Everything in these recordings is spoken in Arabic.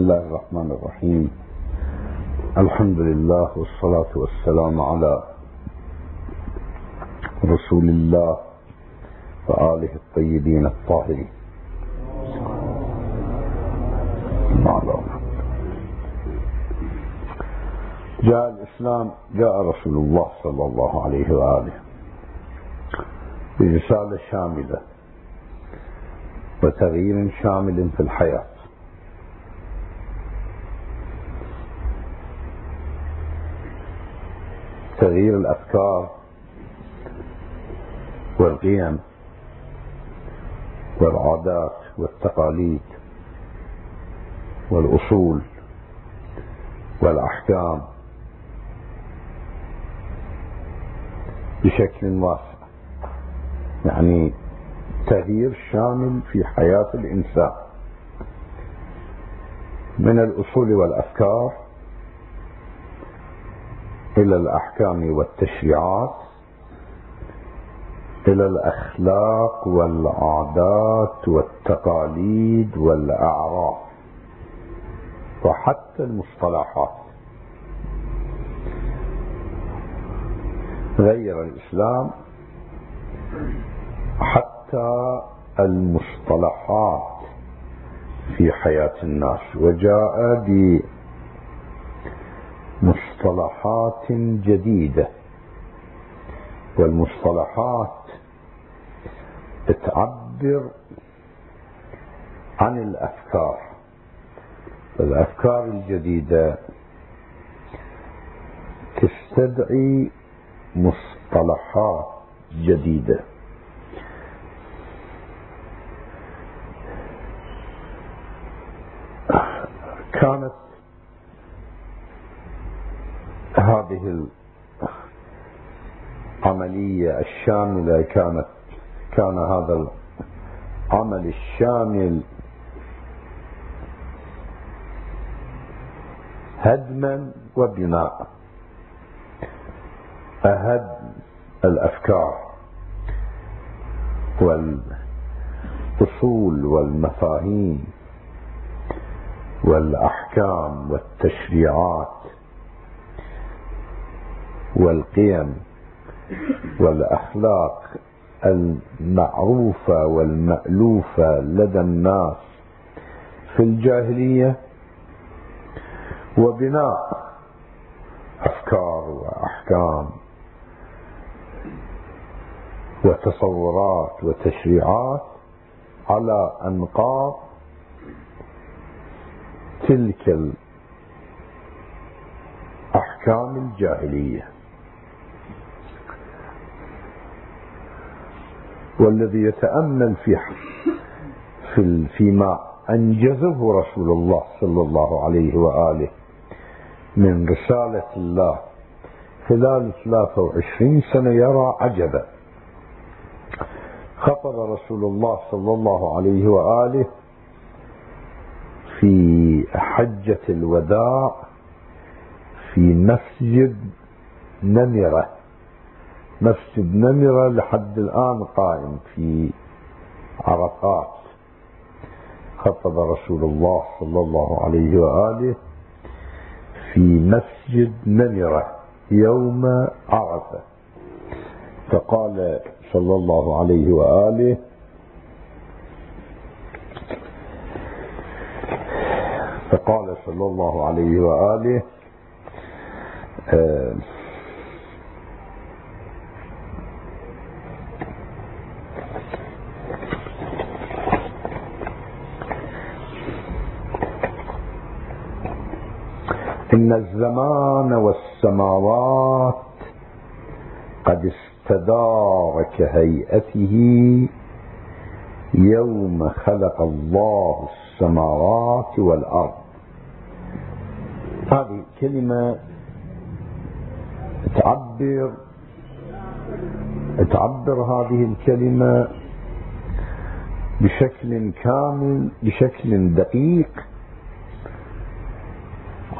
الله الرحمن الرحيم الحمد لله والصلاة والسلام على رسول الله وآله الطيبين الطاهرين جاء الإسلام جاء رسول الله صلى الله عليه وآله برسالة شاملة وتغيير شامل في الحياة تغيير الأفكار والقيم والعادات والتقاليد والأصول والأحكام بشكل واسع. يعني تغيير شامل في حياة الإنسان. من الأصول والأفكار إلى الأحكام والتشريعات إلى الأخلاق والعادات والتقاليد والأعراف وحتى المصطلحات. غير الإسلام حتى المصطلحات في حياة الناس. وجاء بمصطلحات جديدة. والمصطلحات تعبر عن الأفكار. الأفكار الجديدة تستدعي مصطلحات جديدة. كانت هذه العملية الشاملة كانت كان هذا العمل الشامل هدما وبناء. أهد الأفكار والأصول والمفاهيم والأحكام والتشريعات والقيم والأخلاق المعروفة والمألوفة لدى الناس في الجاهلية وبناء أفكار وأحكام وتصورات وتشريعات على أنقاض تلك الأحكام الجاهلية. والذي يتأمل في في فيما أنجزه رسول الله صلى الله عليه وآله من رسالة الله. خلال 23 سنة يرى عجبا. خطب رسول الله صلى الله عليه وآله في حجة الوداع في مسجد نمرة. مسجد نمرة لحد الآن قائم في عرفات. خطب رسول الله صلى الله عليه وآله في مسجد نمرة يوم عرفة. فقال صلى الله عليه وآله فقال صلى الله عليه وآله آه إن الزمان والسماوات قد استدار كهيئته يوم خلق الله السماوات والأرض هذه كلمة تعبر تعبر هذه الكلمة بشكل كامل بشكل دقيق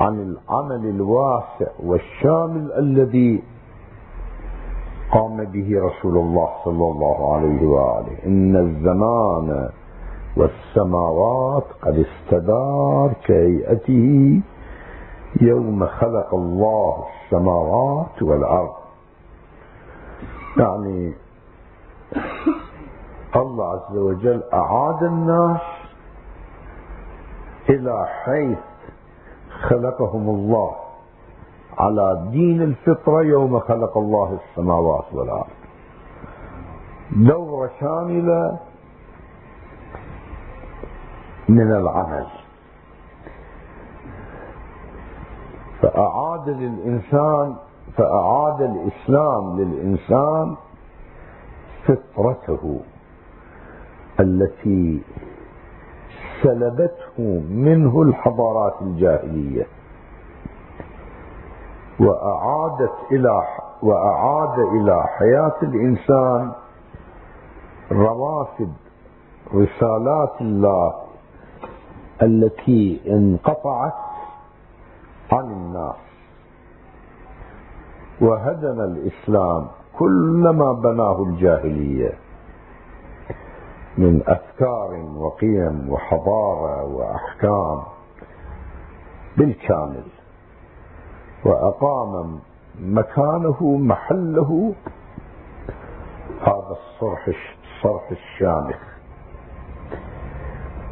عن العمل الواسع والشامل الذي قام به رسول الله صلى الله عليه وآله. إن الزمان والسماوات قد استدار كهيئته. يوم خلق الله السماوات والأرض. يعني الله عز وجل أعاد الناس إلى حيث خلقهم الله على دين الفطرة يوم خلق الله السماوات والأرض. دورة شاملة من العمل. فأعاد للإنسان فأعاد الإسلام للإنسان فطرته التي سلبته منه الحضارات الجاهلية. وأعادت إلى وأعاد إلى حياة الإنسان روافد رسالات الله التي انقطعت عن الناس. وهدم الإسلام كل ما بناه الجاهلية. من أفكار وقيم وحضارة وأحكام بالكامل وأقام مكانه محله. هذا الصرح الصرح الشامخ.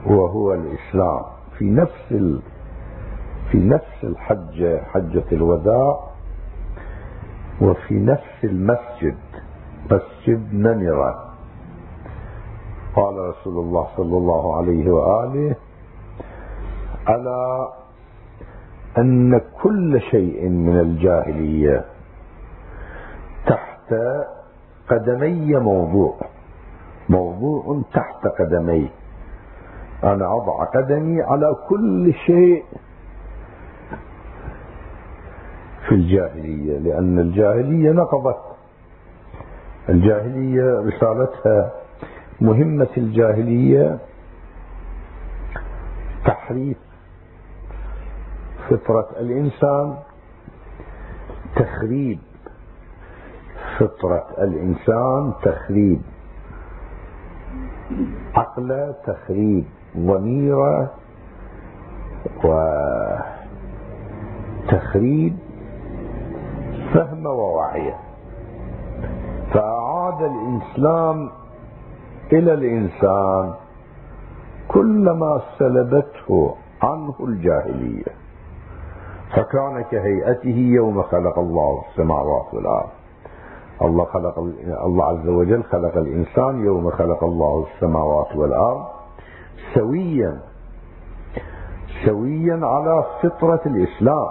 وهو الإسلام. في نفس ال... في نفس الحجة حجة الوداع وفي نفس المسجد مسجد نمرة. قال رسول الله صلى الله عليه وآله ألا أن كل شيء من الجاهلية تحت قدمي موضوع موضوع تحت قدمي. أنا أضع قدمي على كل شيء في الجاهلية لأن الجاهلية نقضت. الجاهلية رسالتها مهمة الجاهلية تحريف فطرة الإنسان تخريب فطرة الإنسان تخريب عقله تخريب ضميره وتخريب فهم ووعيه فأعاد الإسلام إلى الإنسان كل ما سلبته عنه الجاهلية. فكان كهيئته يوم خلق الله السماوات والأرض. الله خلق الله عز وجل خلق الإنسان يوم خلق الله السماوات والأرض سويا. سويا على فطرة الإسلام.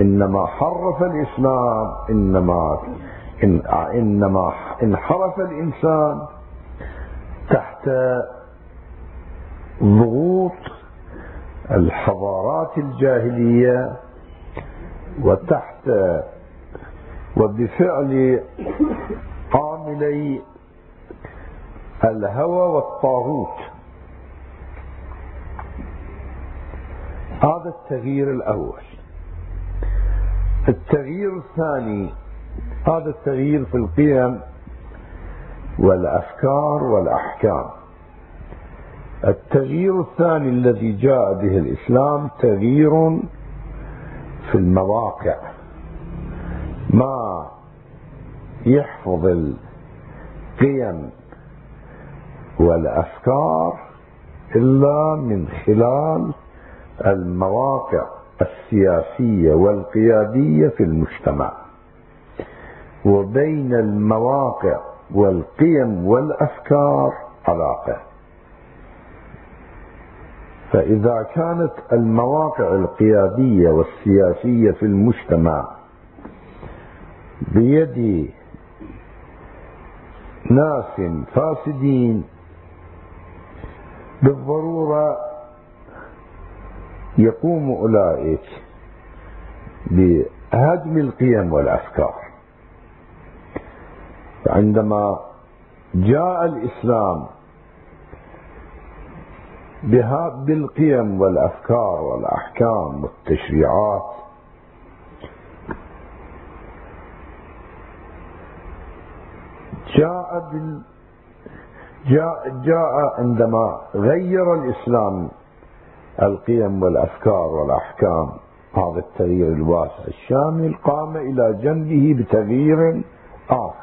إنما حرف الإسلام إنما إن إنما انحرف الإنسان تحت ضغوط الحضارات الجاهلية وتحت وبفعل عاملي الهوى والطاغوت. هذا التغيير الأول. التغيير الثاني هذا التغيير في القيم والأفكار والأحكام. التغيير الثاني الذي جاء به الإسلام تغيير في المواقع. ما يحفظ القيم والأفكار إلا من خلال المواقع السياسية والقيادية في المجتمع. وبين المواقع والقيم والأفكار علاقة. فإذا كانت المواقع القيادية والسياسية في المجتمع بيد ناس فاسدين بالضرورة يقوم أولئك بهدم القيم والأفكار. عندما جاء الإسلام بها بالقيم والأفكار والأحكام والتشريعات جاء جاء, جاء عندما غير الإسلام القيم والأفكار والأحكام هذا التغيير الواسع الشامل قام إلى جنبه بتغيير آخر.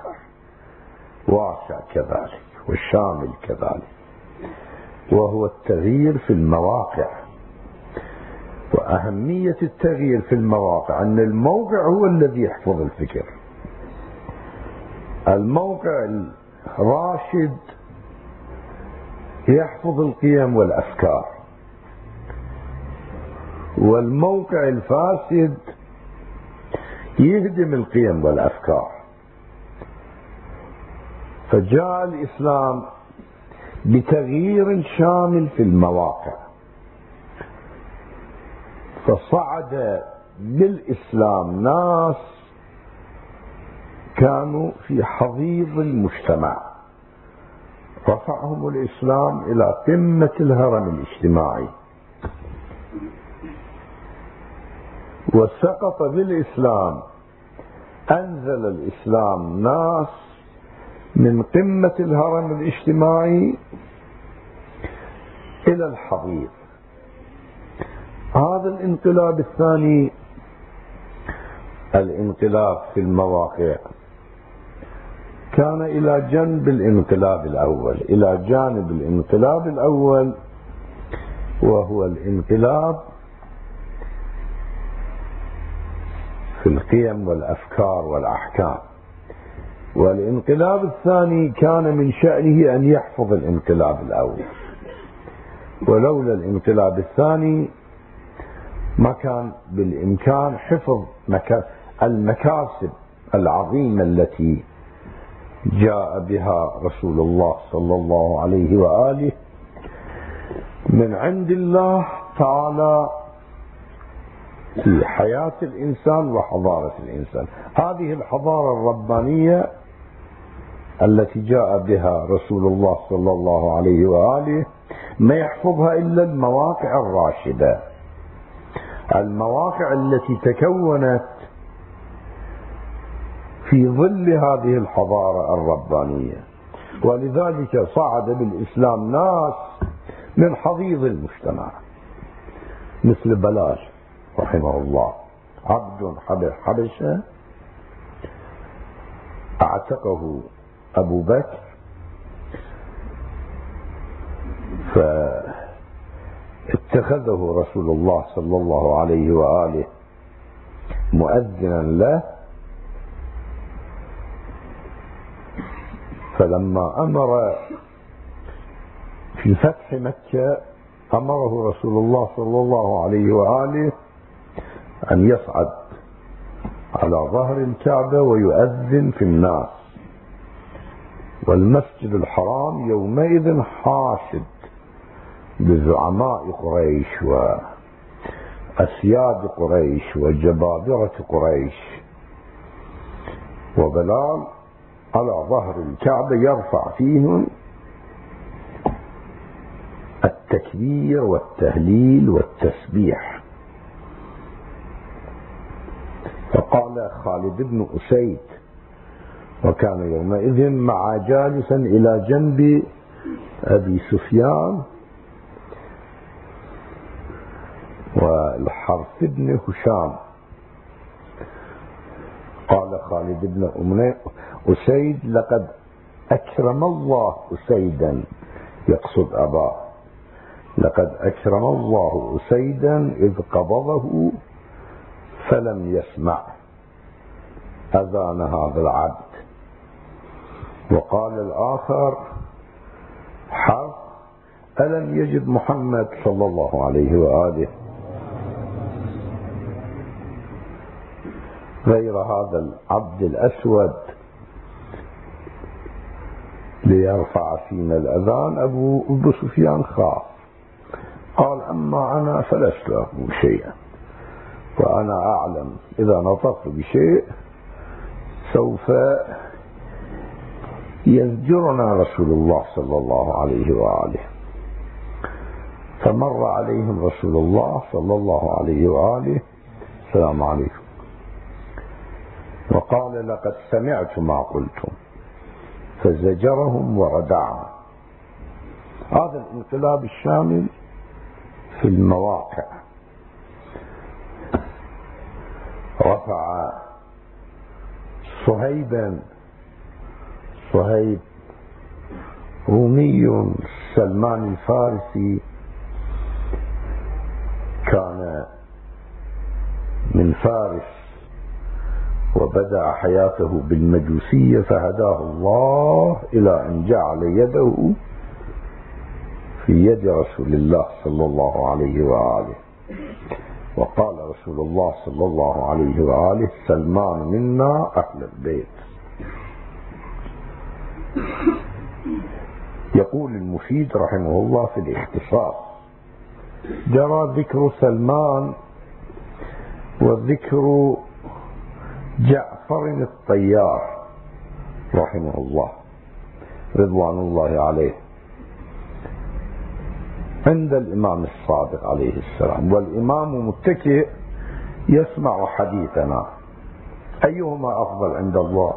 واسع كذلك والشامل كذلك وهو التغيير في المواقع. وأهمية التغيير في المواقع أن الموقع هو الذي يحفظ الفكر. الموقع الراشد يحفظ القيم والأفكار. والموقع الفاسد يهدم القيم والأفكار. فجاء الإسلام بتغيير شامل في المواقع. فصعد بالإسلام ناس كانوا في حضيض المجتمع. رفعهم الإسلام إلى قمة الهرم الاجتماعي. وسقط بالإسلام أنزل الإسلام ناس من قمة الهرم الاجتماعي إلى الحضيض. هذا الانقلاب الثاني الانقلاب في المواقع كان إلى جنب الانقلاب الأول. إلى جانب الانقلاب الأول وهو الانقلاب في القيم والأفكار والأحكام. والانقلاب الثاني كان من شأنه أن يحفظ الانقلاب الأول. ولولا الانقلاب الثاني ما كان بالإمكان حفظ المكاسب العظيمة التي جاء بها رسول الله صلى الله عليه وآله. من عند الله تعالى في حياة الإنسان وحضارة الإنسان. هذه الحضارة الربانية التي جاء بها رسول الله صلى الله عليه وآله ما يحفظها إلا المواقع الراشدة. المواقع التي تكونت في ظل هذه الحضارة الربانية. ولذلك صعد بالإسلام ناس من حضيض المجتمع. مثل بلال رحمه الله. عبد حبشة أعتقه أبو بكر. فاتخذه رسول الله صلى الله عليه وآله مؤذنا له. فلما أمر في فتح مكة أمره رسول الله صلى الله عليه وآله أن يصعد على ظهر الكعبة ويؤذن في الناس. والمسجد الحرام يومئذ حاشد بزعماء قريش وأسياد قريش وجبابرة قريش. وبلال على ظهر الكعبة يرفع فيهم التكبير والتهليل والتسبيح. فقال خالد بن أسيد وكان يومئذ مع جالسا إلى جنب أبي سفيان والحرث بن هشام. قال خالد بن أسيد لقد أكرم الله أسيدا يقصد أباه. لقد أكرم الله أسيدا إذ قبضه فلم يسمع. أذان هذا العبد. وقال الآخر حرف ألم يجد محمد صلى الله عليه وآله؟ غير هذا العبد الأسود. ليرفع فينا الأذان أبو, أبو سفيان خاف. قال أما أنا فلست أقول شيئا وأنا أعلم إذا نطقت بشيء سوف يزجرنا رسول الله صلى الله عليه وآله. فمر عليهم رسول الله صلى الله عليه وآله. السلام عليكم. وقال لقد سمعت ما قلتم. فزجرهم وردعهم. هذا الانقلاب الشامل في المواقع. رفع صهيبا صهيب رومي سلمان الفارسي كان من فارس وبدأ حياته بالمجوسية فهداه الله إلى أن جعل يده في يد رسول الله صلى الله عليه وآله. وقال رسول الله صلى الله عليه وآله سلمان منا أهل البيت. يقول المفيد رحمه الله في الاختصار جرى ذكر سلمان وذكر جعفر الطيار رحمه الله رضوان الله عليه عند الإمام الصادق عليه السلام. والإمام متكئ يسمع حديثنا. أيهما أفضل عند الله؟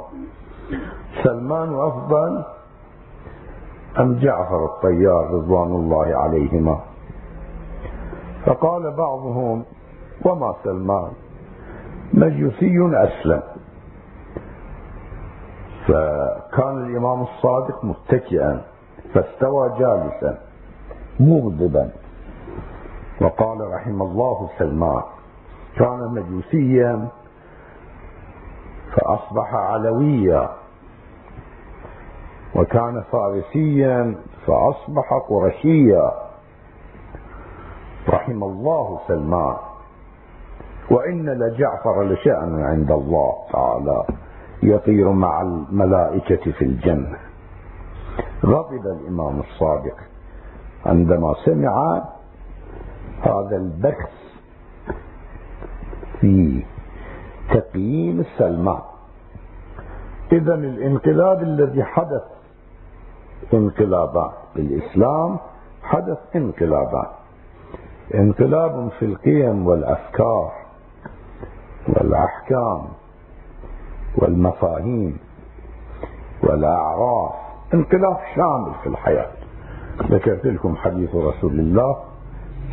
سلمان أفضل أم جعفر الطيار رضوان الله عليهما؟ فقال بعضهم وما سلمان؟ مجوسي أسلم. فكان الإمام الصادق متكئا فاستوى جالسا مغضبا وقال رحم الله سلمان كان مجوسيا فأصبح علويا. وكان فارسيا فأصبح قرشيا. رحم الله سلمان. وإن لجعفر لشأن عند الله تعالى يطير مع الملائكة في الجنة. غضب الإمام الصادق. عندما سمع هذا البحث في تقييم سلمان. إذا الانقلاب الذي حدث انقلابات بالإسلام حدث انقلابات. انقلاب في القيم والأفكار والأحكام والمفاهيم والأعراف انقلاب شامل في الحياة. ذكرت لكم حديث رسول الله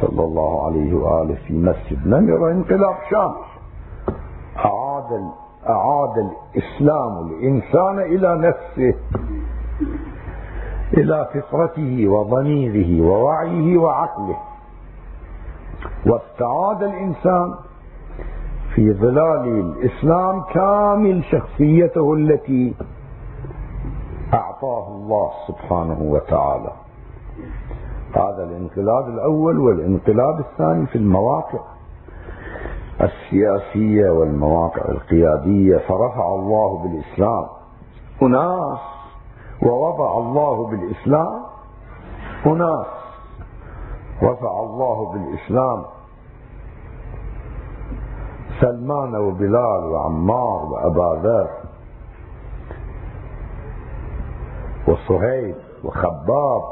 صلى الله عليه وآله في مسجد نمرة انقلاب شامل. أعاد أعاد الإسلام الإنسان إلى نفسه. إلى فطرته وضميره ووعيه وعقله. واستعاد الإنسان في ظلال الإسلام كامل شخصيته التي أعطاه الله سبحانه وتعالى. هذا الانقلاب الأول والانقلاب الثاني في المواقع السياسية والمواقع القيادية فرفع الله بالإسلام. أناس ووضع الله بالإسلام أناس. رفع الله بالإسلام سلمان وبلال وعمار وأبا ذر وصهيب وخباب.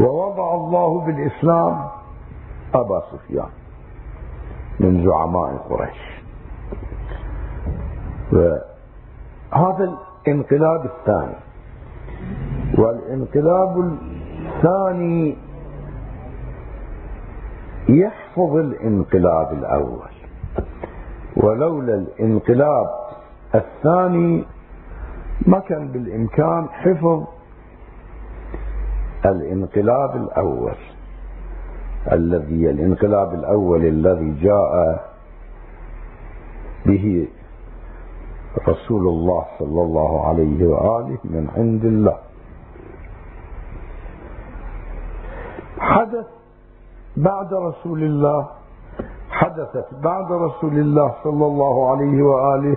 ووضع الله بالإسلام أبا سفيان من زعماء قريش. وهذا الانقلاب الثاني. والانقلاب الثاني يحفظ الانقلاب الأول. ولولا الانقلاب الثاني ما كان بالإمكان حفظ الانقلاب الأول. الذي الانقلاب الأول الذي جاء به رسول الله صلى الله عليه وآله من عند الله حدث بعد رسول الله حدثت بعد رسول الله صلى الله عليه وآله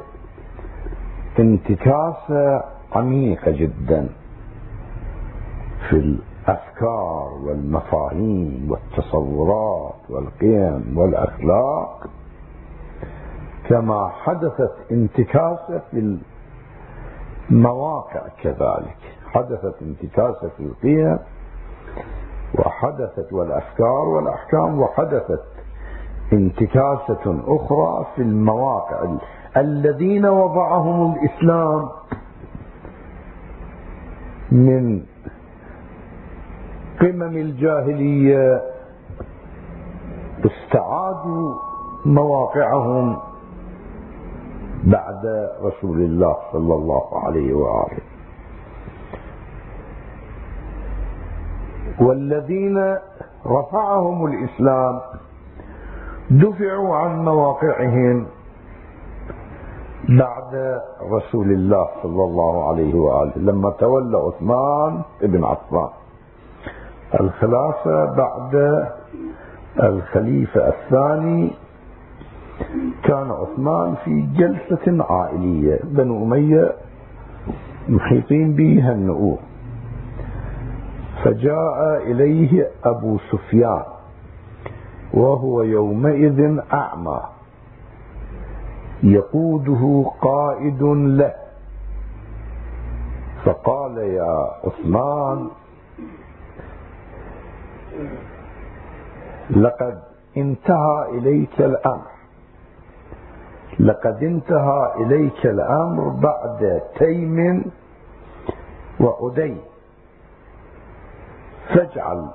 انتكاسة عميقة جدا في الأفكار والمفاهيم والتصورات والقيم والأخلاق كما حدثت انتكاسة في المواقع كذلك. حدثت انتكاسة في القيم وحدثت والأفكار والأحكام وحدثت انتكاسة أخرى في المواقع. الذين وضعهم الإسلام من قمم الجاهلية استعادوا مواقعهم بعد رسول الله صلى الله عليه وآله. والذين رفعهم الإسلام دفعوا عن مواقعهم بعد رسول الله صلى الله عليه وآله لما تولى عثمان بن عفان. الخلافة بعد الخليفة الثاني كان عثمان في جلسة عائلية. بنو أمية محيطين به النؤور فجاء إليه أبو سفيان وهو يومئذ أعمى. يقوده قائد له. فقال يا عثمان لقد انتهى إليك الأمر. لقد انتهى إليك الأمر بعد تيم وعدي فاجعل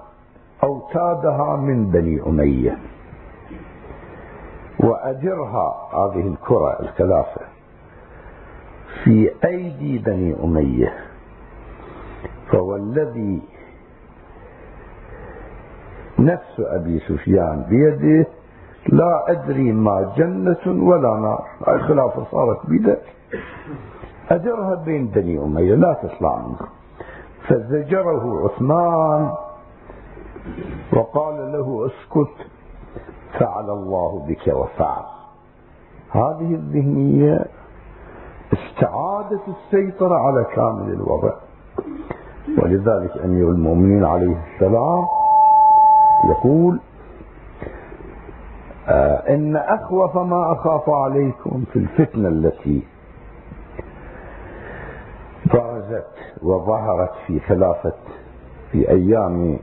أوتادها من بني أمية وأجرها هذه الكرة الخلافة في أيدي بني أمية. فوالذي نفس أبي سفيان بيده لا أدري ما جنة ولا نار. الخلافة صارت بيده أجرها بين بني أمية لا تطلع منها فزجره عثمان وقال له اسكت فعل الله بك وفعل. هذه الذهنية استعادت السيطرة على كامل الوضع. ولذلك أمير المؤمنين عليه السلام يقول إن أخوف ما أخاف عليكم في الفتنة التي برزت وظهرت في خلافة في أيام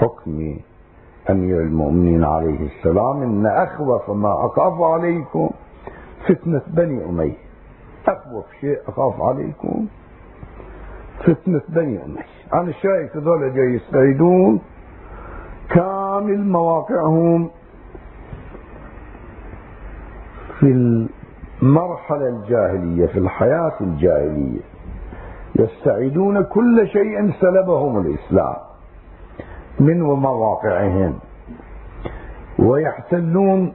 حكم أمير المؤمنين عليه السلام إن أخوف ما أخاف عليكم فتنة بني أمية. أخوف شيء أخاف عليكم فتنة بني أمية. أنا شايف هذول جاي يستعيدون كامل مواقعهم في المرحلة الجاهلية في الحياة الجاهلية. يستعيدون كل شيء سلبهم الإسلام من مواقعهم. ويحتلون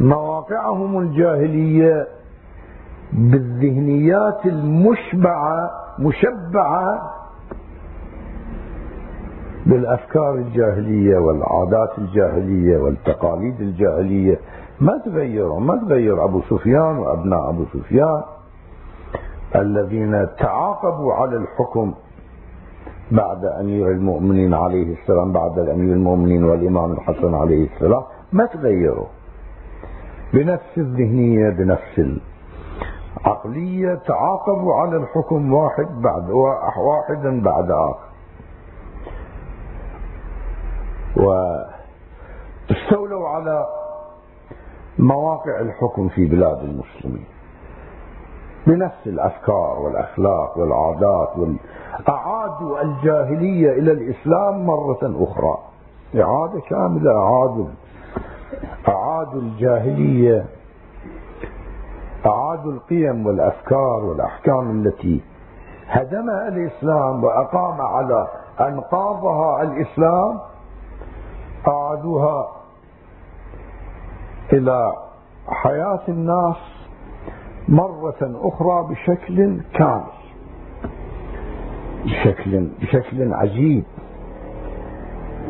مواقعهم الجاهلية بالذهنيات المشبعة مشبعة بالأفكار الجاهلية والعادات الجاهلية والتقاليد الجاهلية. ما تغيروا ما تغير أبو سفيان وأبناء أبو سفيان الذين تعاقبوا على الحكم بعد أمير المؤمنين عليه السلام بعد الأمير المؤمنين والإمام الحسن عليه السلام. ما تغيروا؟ بنفس الذهنية بنفس العقلية تعاقبوا على الحكم واحد بعد واحدا بعد آخر. واستولوا على مواقع الحكم في بلاد المسلمين. بنفس الأفكار والأخلاق والعادات وال... أعادوا الجاهلية إلى الإسلام مرة أخرى. إعادة كاملة اعادوا أعادوا الجاهلية أعادوا القيم والأفكار والأحكام التي هدمها الإسلام وأقام على أنقاضها الإسلام. أعادوها إلى حياة الناس مرة أخرى بشكل كامل. بشكل بشكل عجيب.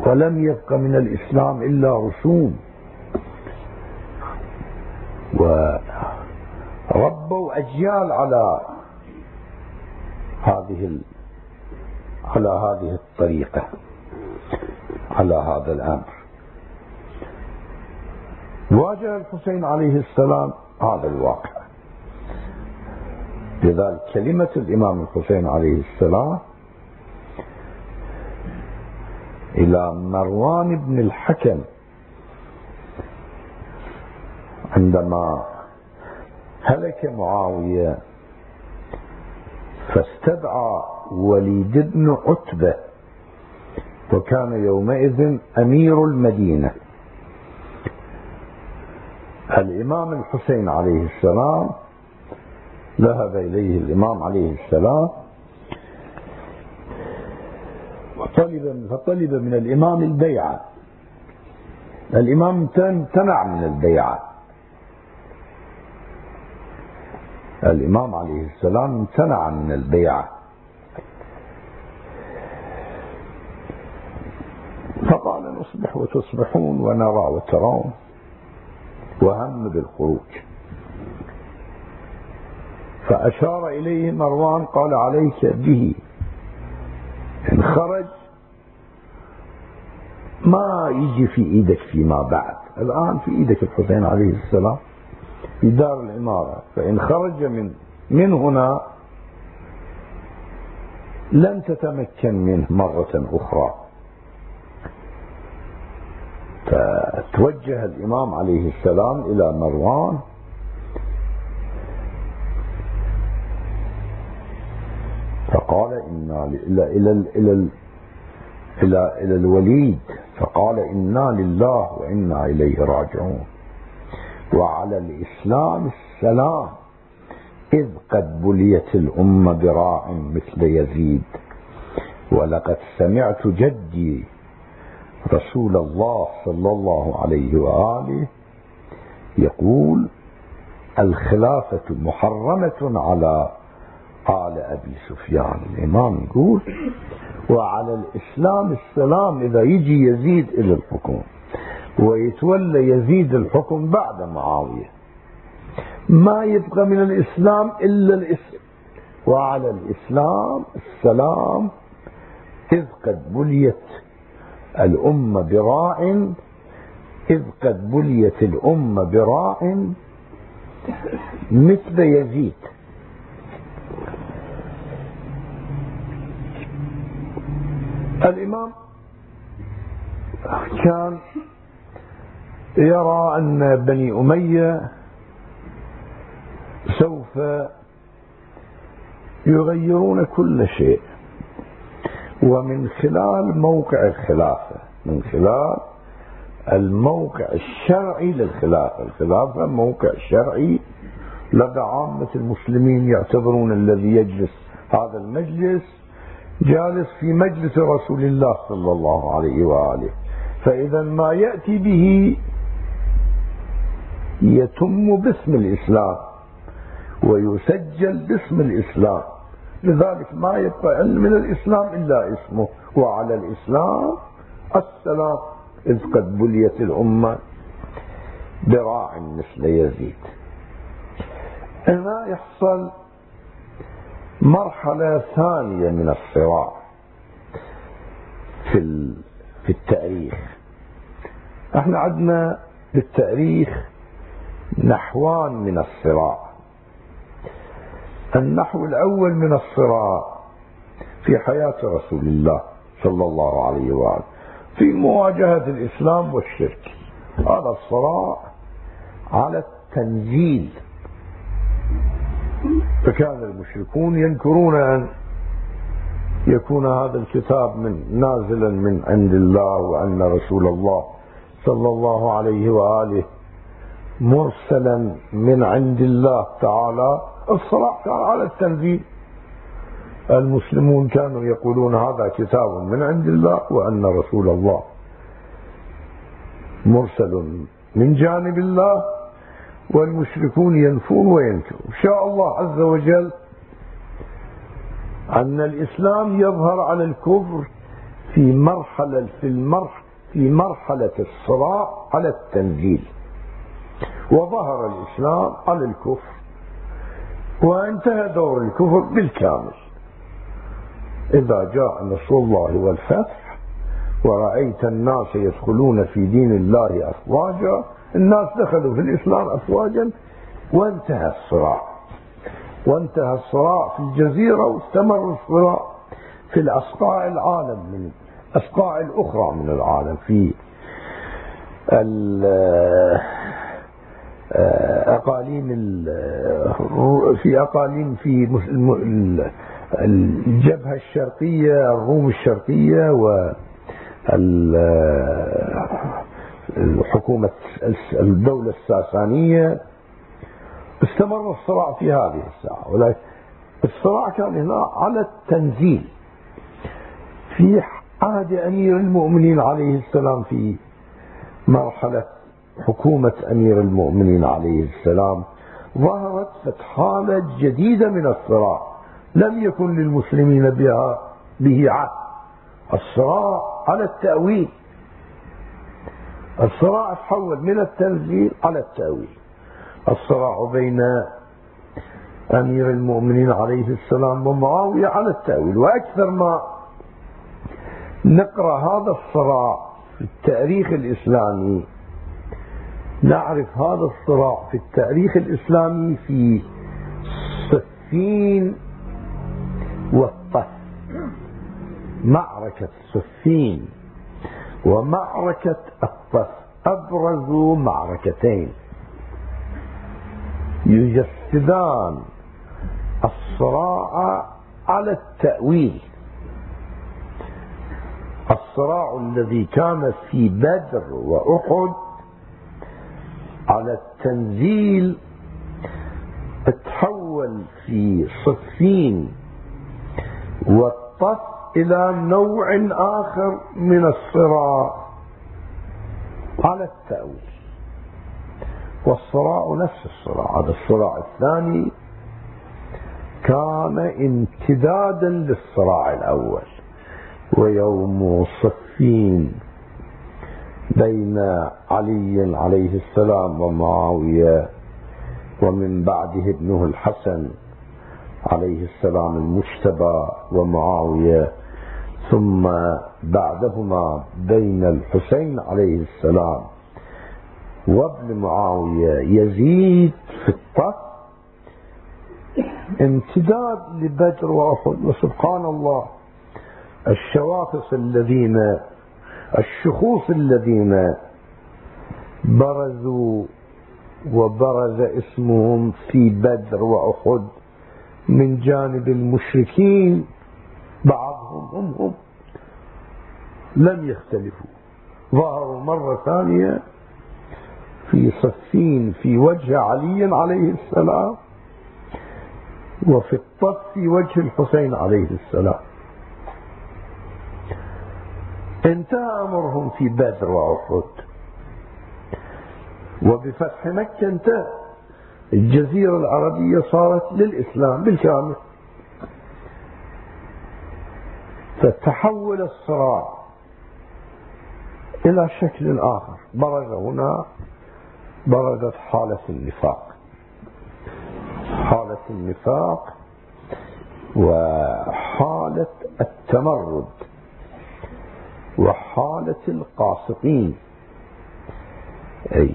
ولم يبق من الإسلام إلا رسوم. وربوا أجيال على هذه على هذه الطريقة. على هذا الأمر. واجه الحسين عليه السلام هذا الواقع. لذلك كلمة الإمام الحسين عليه السلام إلى مروان بن الحكم عندما هلك معاوية فاستدعى وليد بن عتبة وكان يومئذ أمير المدينة. الإمام الحسين عليه السلام ذهب إليه الإمام عليه السلام وطلب فطلب من الإمام البيعة. الإمام امتنع من البيعة. الإمام عليه السلام امتنع من البيعة. فقال نصبح وتصبحون ونرى وترون. وهم بالخروج. فأشار إليه مروان قال عليك به. إن خرج ما يجي في إيدك فيما بعد. الآن في إيدك الحسين عليه السلام في دار الإمارة فإن خرج من من هنا لن تتمكن منه مرة أخرى. فتوجه الإمام عليه السلام إلى مروان فقال إنا إلى إلى إلى إلى إلى الوليد فقال إنا لله وإنا إليه راجعون. وعلى الإسلام السلام إذ قد بليت الأمة براع مثل يزيد. ولقد سمعت جدي رسول الله صلى الله عليه وآله يقول الخلافة محرمة على آل أبي سفيان. الإمام يقول وعلى الإسلام السلام إذا يجي يزيد إلى الحكم ويتولى يزيد الحكم بعد معاوية. ما يبقى من الإسلام إلا الاسم وعلى الإسلام السلام إذ قد بليت الأمة براع إذ قد بليت الأمة براع مثل يزيد. الإمام كان يرى أن بني أمية سوف يغيرون كل شيء. ومن خلال موقع الخلافة من خلال الموقع الشرعي للخلافة. الخلافة موقع شرعي لدى عامة المسلمين يعتبرون الذي يجلس هذا المجلس جالس في مجلس رسول الله صلى الله عليه وآله. فإذا ما يأتي به يتم باسم الإسلام ويسجل باسم الإسلام. لذلك ما يبقى من الإسلام إلا اسمه. وعلى الإسلام السلام إذ قد بليت الأمة براع مثل يزيد. هنا يحصل مرحلة ثانية من الصراع في في التاريخ. إحنا عندنا بالتاريخ نحوان من الصراع. النحو الأول من الصراع في حياة رسول الله صلى الله عليه وآله في مواجهة الإسلام والشرك. هذا الصراع على التنزيل. فكان المشركون ينكرون أن يكون هذا الكتاب من نازلا من عند الله وأن رسول الله صلى الله عليه وآله مرسلا من عند الله تعالى. كان على التنزيل. المسلمون كانوا يقولون هذا كتاب من عند الله وأن رسول الله مرسل من جانب الله والمشركون ينفون وينكرون. شاء الله عز وجل أن الإسلام يظهر على الكفر في مرحلة في المرح في مرحلة الصراع على التنزيل. وظهر الإسلام على الكفر وانتهى دور الكفر بالكامل. إذا جاء نصر الله والفتح ورأيت الناس يدخلون في دين الله أفواجا الناس دخلوا في الإسلام أفواجا وانتهى الصراع. وانتهى الصراع في الجزيرة واستمر الصراع في الأصقاع العالم من الأصقاع الأخرى من العالم. في أقاليم في أقاليم في الجبهة الشرقية الروم الشرقية و حكومة الدولة الساسانية. استمر الصراع في هذه الساعة ولكن الصراع كان هنا على التنزيل. في عهد أمير المؤمنين عليه السلام في مرحلة حكومة أمير المؤمنين عليه السلام ظهرت حالة جديدة من الصراع. لم يكن للمسلمين بها به عهد. الصراع على التأويل. الصراع تحول من التنزيل على التأويل. الصراع بين أمير المؤمنين عليه السلام ومعاوية على التأويل. وأكثر ما نقرأ هذا الصراع في التاريخ الإسلامي نعرف هذا الصراع في التاريخ الإسلامي في صفين والطف معركة صفين ومعركة الطف أبرز معركتين. يجسدان الصراع على التأويل. الصراع الذي كان في بدر وأحد على التنزيل تحول في صفين والطف إلى نوع آخر من الصراع على التأويل. والصراع نفس الصراع. هذا الصراع الثاني كان امتدادا للصراع الأول. ويوم صفين بين علي عليه السلام ومعاوية ومن بعده ابنه الحسن عليه السلام المجتبى ومعاوية ثم بعدهما بين الحسين عليه السلام وابن معاوية يزيد في الطف امتداد لبدر وأحد وسبحان الله الشواخص الذين الشخوص الذين برزوا وبرز اسمهم في بدر وأحد من جانب المشركين بعضهم هم هم لم يختلفوا. ظهروا مرة ثانية في صفين في وجه علي عليه السلام وفي الطف في وجه الحسين عليه السلام. انتهى امرهم في بدر واحد وبفتح مكة انتهى الجزيرة العربية صارت للإسلام بالكامل. فتحول الصراع إلى شكل آخر. برز هنا برزت حالة النفاق. حالة النفاق وحالة التمرد. وحالة القاسطين. أي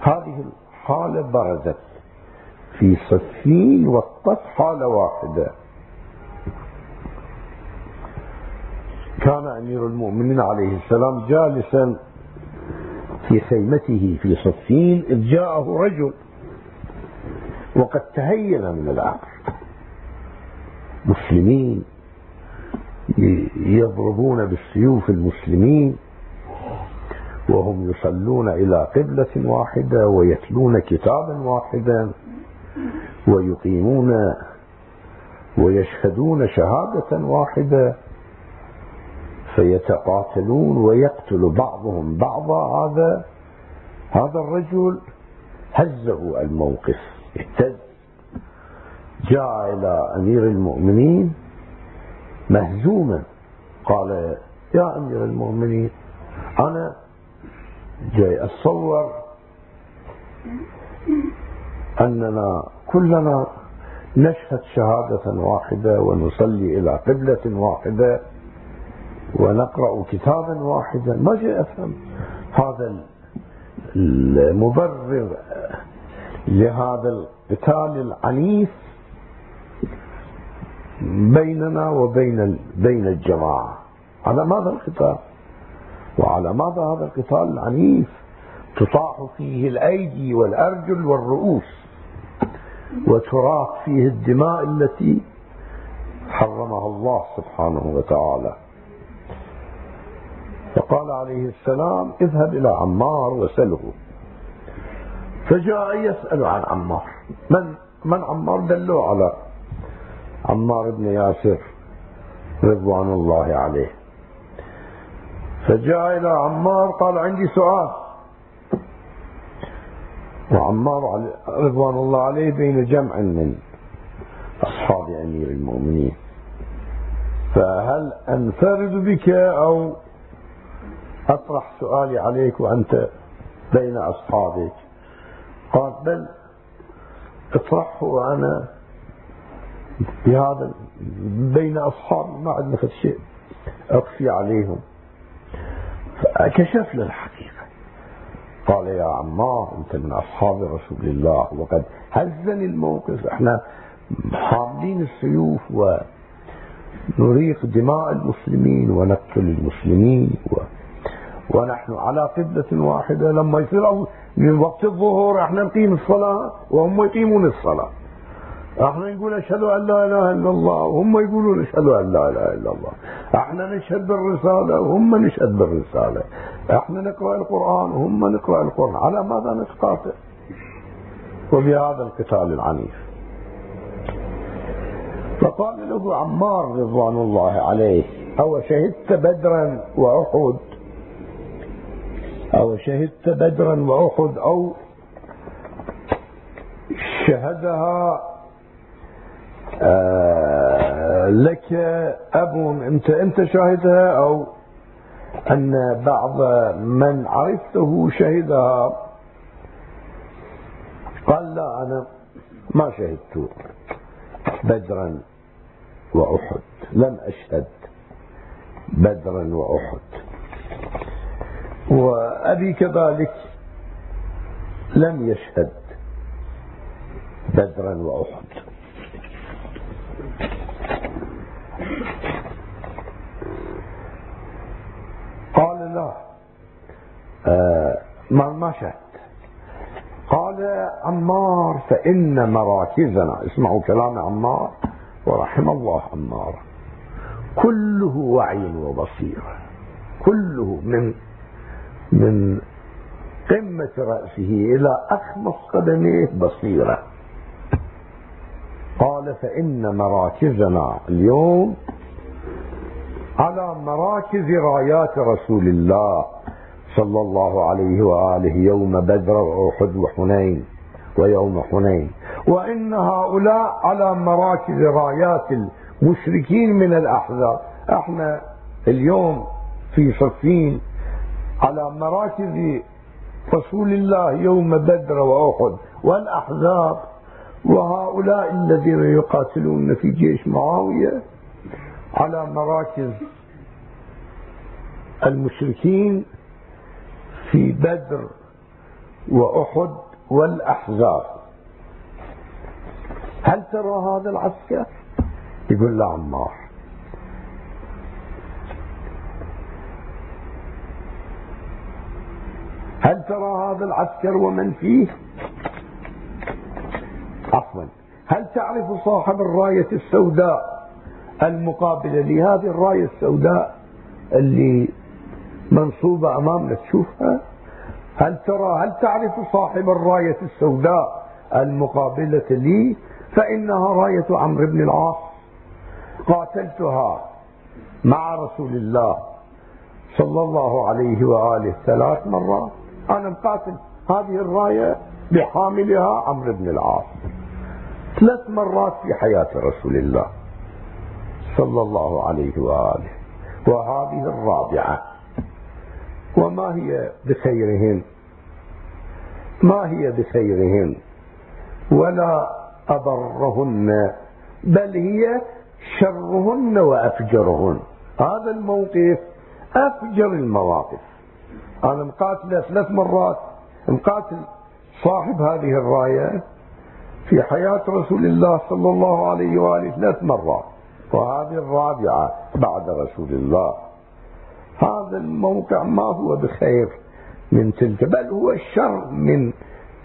هذه الحالة برزت في صفين والطف حالة واحدة. كان أمير المؤمنين عليه السلام جالسا في خيمته في صفين إذ جاءه رجل وقد تهيل من الأمر. مسلمين. يضربون بالسيوف المسلمين وهم يصلون إلى قبلة واحدة ويتلون كتابا واحدا ويقيمون ويشهدون شهادة واحدة فيتقاتلون ويقتل بعضهم بعضا. هذا هذا الرجل هزه الموقف اهتز جاء إلى أمير المؤمنين مهزوما قال يا أمير المؤمنين أنا جاي أتصور أننا كلنا نشهد شهادة واحدة ونصلي إلى قبلة واحدة ونقرأ كتابا واحدا. ما جاي أفهم هذا المبرر لهذا القتال العنيف بيننا وبين بين الجماعة. على ماذا القتال؟ وعلى ماذا هذا القتال العنيف تطاح فيه الأيدي والأرجل والرؤوس وتراق فيه الدماء التي حرمها الله سبحانه وتعالى. فقال عليه السلام اذهب إلى عمار وسله. فجاء يسأل عن عمار. من من عمار؟ دلوا على عمار بن ياسر رضوان الله عليه. فجاء إلى عمار قال عندي سؤال. وعمار رضوان الله عليه بين جمع من أصحاب أمير المؤمنين. فهل أنفرد بك أو أطرح سؤالي عليك وأنت بين أصحابك؟ قال بل اطرحه وأنا بهذا بين أصحابي ما عندنا شيء أخفي عليهم. فكشف له الحقيقة. قال يا عمار أنت من أصحاب رسول الله. وقد هزني الموقف. إحنا حاملين السيوف ونريق دماء المسلمين ونقتل المسلمين و ونحن على قبلة واحدة. لما يصير من وقت الظهر إحنا نقيم الصلاة وهم يقيمون الصلاة. إحنا نقول أشهد أن لا إله إلا الله وهم يقولون أشهد أن لا إله إلا الله. أحنا نشهد بالرسالة وهم نشهد بالرسالة. أحنا نقرأ القرآن وهم نقرأ القرآن. على ماذا نتقاتل وبهذا القتال العنيف. فقال له عمار رضوان الله عليه أو شهدت بدرا وأحد؟ أو شهدت بدرا وأحد؟ أو شهدها لك أب أنت أنت شاهدها أو أن بعض من عرفته شهدها؟ قال لا أنا ما شهدت بدرا وأحد. لم أشهد بدرا وأحد. وأبي كذلك لم يشهد بدرا وأحد قال لا آه ما شهد قال عمار فإن مراكزنا اسمعوا كلام عمار ورحم الله عمار كله وعي وبصيرة كله من من قمة رأسه إلى أخمص قدميه بصيرة. قال فإن مراكزنا اليوم على مراكز رايات رسول الله. صلى الله عليه وآله يوم بدر وأحد وحنين ويوم حنين. وإن هؤلاء على مراكز رايات المشركين من الأحزاب. إحنا اليوم في صفين على مراكز رسول الله يوم بدر وأحد والأحزاب. وهؤلاء الذين يقاتلون في جيش معاوية على مراكز المشركين في بدر وأحد والأحزاب. هل ترى هذا العسكر؟ يقول لا عمار. هل ترى هذا العسكر ومن فيه؟ عفوا. هل تعرف صاحب الراية السوداء المقابلة لهذه الراية السوداء اللي منصوبة أمامنا تشوفها. هل ترى هل تعرف صاحب الراية السوداء المقابلة لي؟ فإنها راية عمرو بن العاص. قاتلتها مع رسول الله صلى الله عليه وآله ثلاث مرات. أنا مقاتل هذه الراية بحاملها عمرو بن العاص. ثلاث مرات في حياة رسول الله صلى الله عليه وآله. وهذه الرابعة. وما هي بخيرهن؟ ما هي بخيرهن؟ ولا أضرهن بل هي شرهن وأفجرهن. هذا الموقف أفجر المواقف. أنا مقاتل ثلاث مرات مقاتل صاحب هذه الراية في حياة رسول الله صلى الله عليه وآله ثلاث مرات وهذه الرابعة بعد رسول الله. هذا الموقع ما هو بخير من تلك بل هو الشر من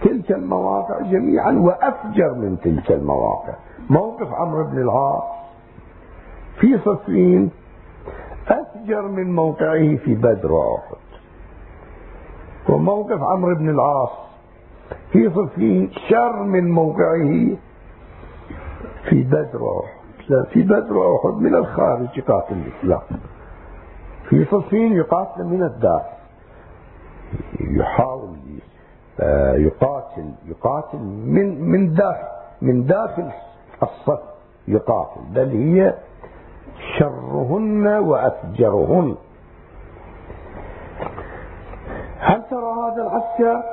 تلك المواقع جميعا وأفجر من تلك المواقع. موقف عمرو بن العاص في صفين أفجر من موقعه في بدر وأحد. وموقف عمرو بن العاص في صفين شر من موقعه في بدر وأحد. في بدر وأحد من الخارج يقاتل الإسلام. في صفين يقاتل من الداخل. يحاول آه، يقاتل يقاتل من من داخل من داخل الصف يقاتل. بل هي شرهن وأفجرهن. هل ترى هذا العسكر؟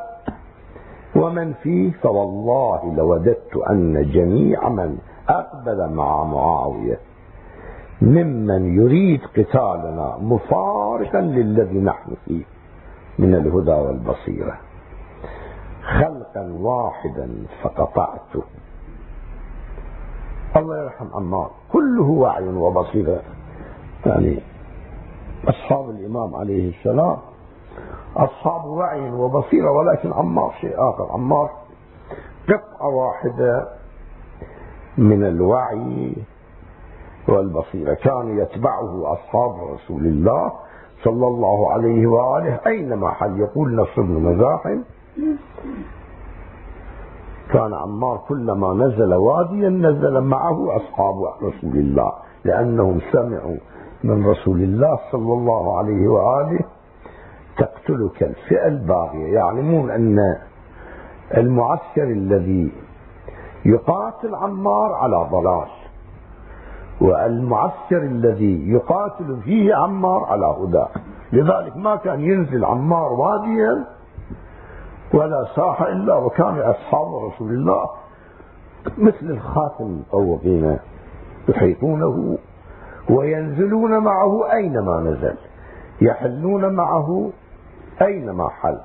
ومن فيه؟ فوالله لوددت أن جميع من أقبل مع معاوية. ممن يريد قتالنا مفارقا للذي نحن فيه من الهدى والبصيرة. خلقا واحدا فقطعته. الله يرحم عمار. كله وعي وبصيرة. يعني أصحاب الإمام عليه السلام أصحاب وعي وبصيرة ولكن عمار شيء آخر. عمار قطعة واحدة من الوعي والبصيرة. كان يتبعه أصحاب رسول الله صلى الله عليه وآله أينما حل يقول نصر بن مزاحم كان عمار كلما نزل واديا نزل معه أصحاب رسول الله لأنهم سمعوا من رسول الله صلى الله عليه وآله تقتلك الفئة الباغية. يعلمون أن المعسكر الذي يقاتل عمار على ضلال. والمعسكر الذي يقاتل فيه عمار على هدى. لذلك ما كان ينزل عمار واديا ولا ساح إلا وكان أصحاب رسول الله مثل الخاتم المطوقين يحيطونه وينزلون معه أينما نزل يحلون معه أينما حل.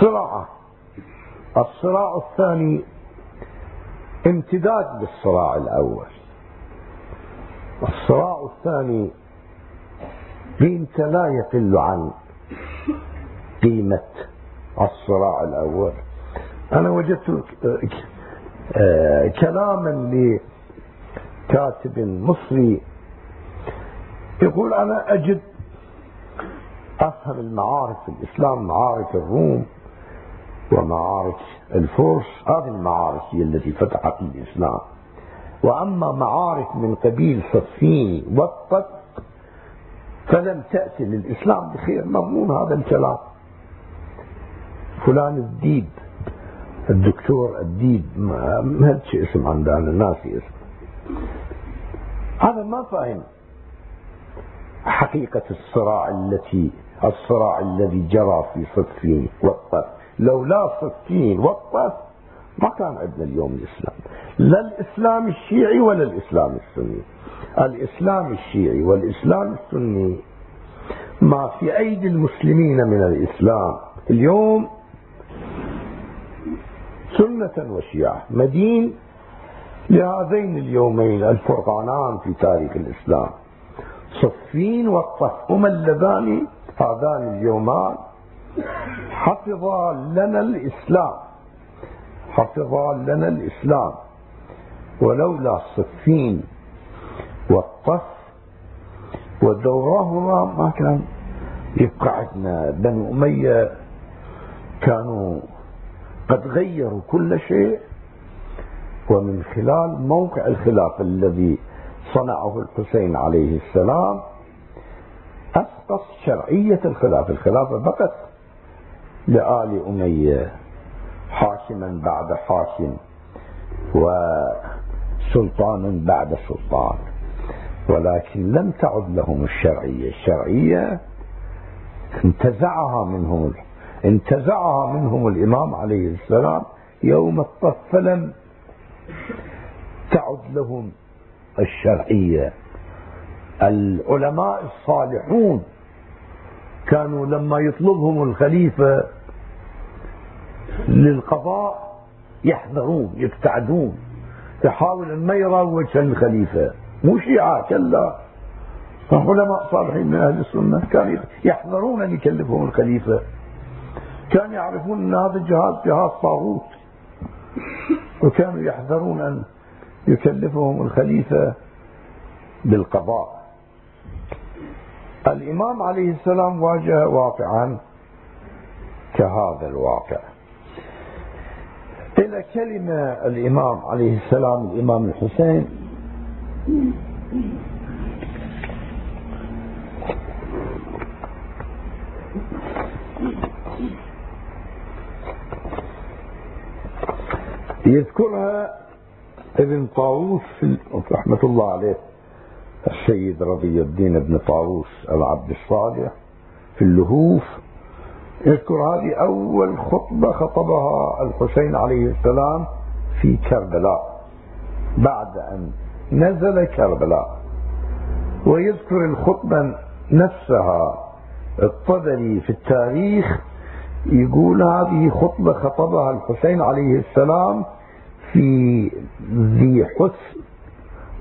صراعة. الصراع الثاني امتداد للصراع الأول. الصراع الثاني قيمة لا يقل عن قيمة الصراع الأول. أنا وجدت كلاما لكاتب مصري يقول أنا أجد أفهم المعارك في الإسلام معارك الروم ومعارك الفرس. هذه المعارك هي التي فتحت الإسلام. وأما معارك من قبيل صفين وقت فلم تأتي للإسلام بخير مضمون هذا الكلام. فلان الديب الدكتور الديب ما شيء اسم عندنا ناسي اسم. هذا ما فاهم حقيقة الصراع التي الصراع الذي جرى في صفين وقف لولا صفين وقف ما كان عندنا اليوم الإسلام. لا الإسلام الشيعي ولا الإسلام السني. الإسلام الشيعي والإسلام السني. ما في أيدي المسلمين من الإسلام. اليوم سنة وشيعة. مدين لهذين اليومين الفرقانان في تاريخ الإسلام. صفين والطف هما اللذان هذان اليومان حفظا لنا الإسلام. حفظا لنا الإسلام. ولولا الصفين والطف ودورهما ما كان يبقى عندنا بنو أمية كانوا قد غيروا كل شيء ومن خلال موقع الخلاف الذي صنعه الحسين عليه السلام أسقط شرعية الخلافة الخلافة بقت لآل أمية. حاكما بعد حاكم وسلطانا بعد سلطان. ولكن لم تعد لهم الشرعية. الشرعية انتزعها منهم انتزعها منهم الإمام عليه السلام يوم الطف فلم تعد لهم الشرعية. العلماء الصالحون كانوا لما يطلبهم الخليفة للقضاء يحذرون يبتعدون. يحاول أن ما يراوج الخليفة. مو شيعة كلا. علماء صالحين من أهل السنة كانوا يحذرون أن يكلفهم الخليفة. كانوا يعرفون أن هذا الجهاز جهاز طاغوت. وكانوا يحذرون أن يكلفهم الخليفة بالقضاء. الإمام عليه السلام واجه واقعا كهذا الواقع. إلى كلمة الإمام عليه السلام الإمام الحسين. يذكرها ابن طاووس رحمة الله عليه السيد رضي الدين بن طاووس العبد الصالح في اللهوف. يذكر هذه أول خطبة خطبها الحسين عليه السلام في كربلاء بعد أن نزل كربلاء. ويذكر الخطبة نفسها الطبري في التاريخ يقول هذه خطبة خطبها الحسين عليه السلام في ذي حس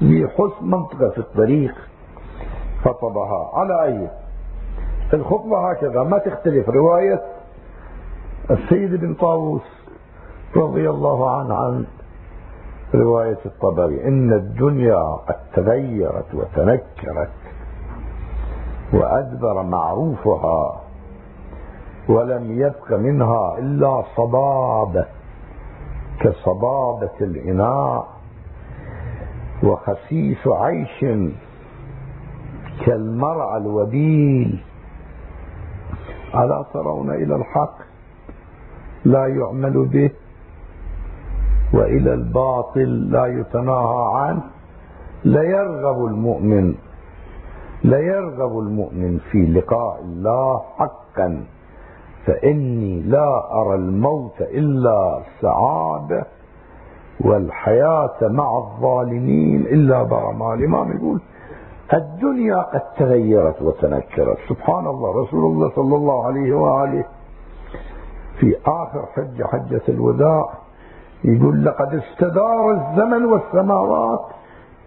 ذي حس منطقة في الطريق خطبها على أي؟ الخطبة هكذا ما تختلف رواية السيد بن طاووس رضي الله عنه عن رواية الطبري. إن الدنيا قد تغيرت وتنكرت وأدبر معروفها ولم يبق منها إلا صبابة كصبابة الإناء وخسيس عيش كالمرعى الوبيل ألا ترون إلى الحق لا يعمل به وإلى الباطل لا يتناهى عنه ليرغب المؤمن ليرغب المؤمن في لقاء الله حقا فإني لا أرى الموت إلا سعادة والحياة مع الظالمين إلا برما الإمام يقول الدنيا قد تغيرت وتنكرت. سبحان الله رسول الله صلى الله عليه وآله في آخر حجة حجة الوداع يقول لقد استدار الزمن والسماوات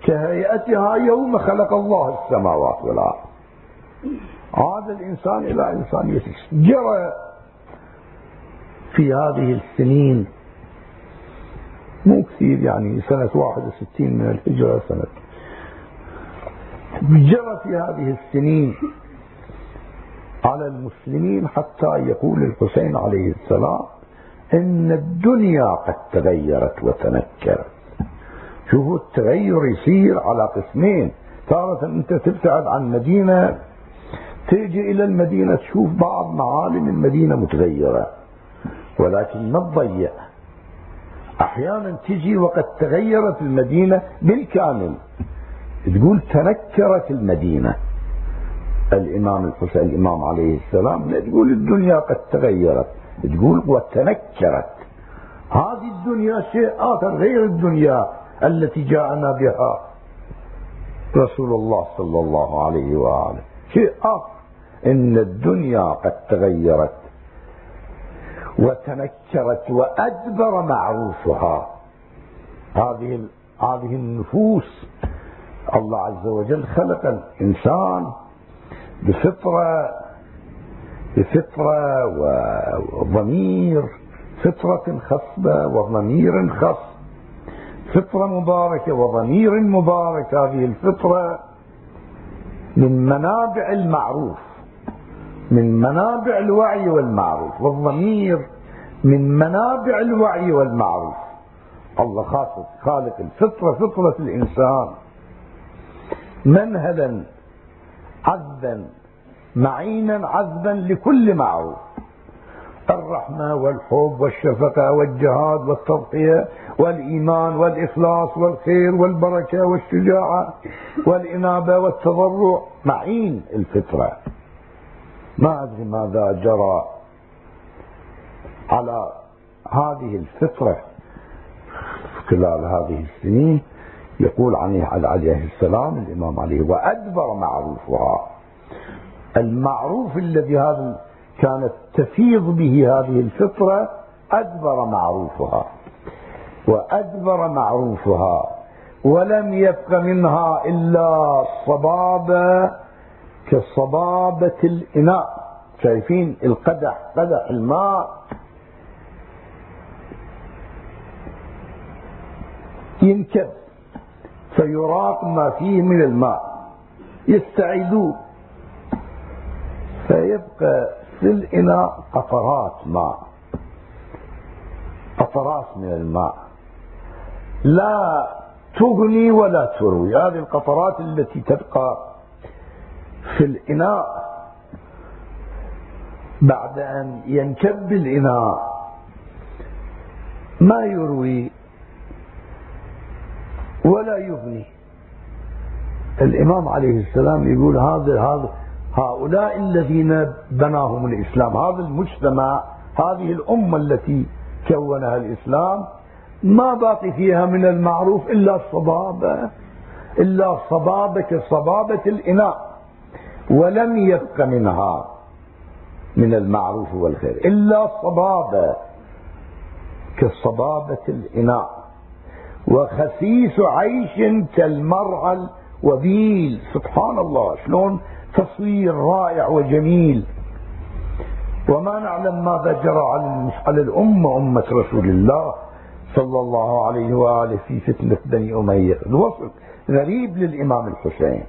كهيئتها يوم خلق الله السماوات والأرض. عاد الإنسان إلى إنسانيته. جرى في هذه السنين مو كثير يعني سنة 61 من الهجرة سنة جرى في هذه السنين على المسلمين حتى يقول الحسين عليه السلام إن الدنيا قد تغيرت وتنكرت. شوفوا التغير يصير على قسمين؟ تارة أنت تبتعد عن مدينة تيجي إلى المدينة تشوف بعض معالم المدينة متغيرة ولكن ما تضيع. أحيانا تجي وقد تغيرت المدينة بالكامل. تقول تنكرت المدينة. الإمام الحسين الإمام عليه السلام لا تقول الدنيا قد تغيرت تقول وتنكرت. هذه الدنيا شيء آخر غير الدنيا التي جاءنا بها رسول الله صلى الله عليه وآله. شيء آخر. إن الدنيا قد تغيرت وتنكرت وأدبر معروفها. هذه هذه النفوس الله عز وجل خلق الإنسان بفطرة بفطرة وضمير فطرة خصبة وضمير خصب. فطرة مباركة وضمير مبارك هذه الفطرة من منابع المعروف من منابع الوعي والمعروف والضمير من منابع الوعي والمعروف. الله خالق الفطرة فطرة الإنسان. منهلا عذبا معينا عذبا لكل معروف الرحمة والحب والشفقة والجهاد والتضحية والإيمان والإخلاص والخير والبركة والشجاعة والإنابة والتضرع. معين الفطرة. ما أدري ماذا جرى على هذه الفطرة خلال هذه السنين. يقول عليه عليه السلام الإمام عليه وأدبر معروفها. المعروف الذي هذا كانت تفيض به هذه الفطرة أدبر معروفها. وأدبر معروفها. ولم يبق منها إلا الصبابة كصبابة الإناء. شايفين القدح قدح الماء. ينكب. فيراق ما فيه من الماء. يستعيدون. فيبقى في الإناء قطرات ماء. قطرات من الماء. لا تغني ولا تروي. هذه القطرات التي تبقى في الإناء. بعد أن ينكب الإناء ما يروي ولا يغني. الإمام عليه السلام يقول هذا هذا هؤلاء الذين بناهم الإسلام هذا المجتمع هذه الأمة التي كونها الإسلام ما باقي فيها من المعروف إلا الصبابة إلا الصبابة كصبابة الإناء ولم يبق منها من المعروف والخير إلا صبابة كصبابة الإناء. وخسيس عيش كالمرعى الوبيل سبحان الله. شلون؟ تصوير رائع وجميل. وما نعلم ماذا جرى على الأمة أمة رسول الله صلى الله عليه وآله في فتنة بني أمية. الوصف غريب للإمام الحسين.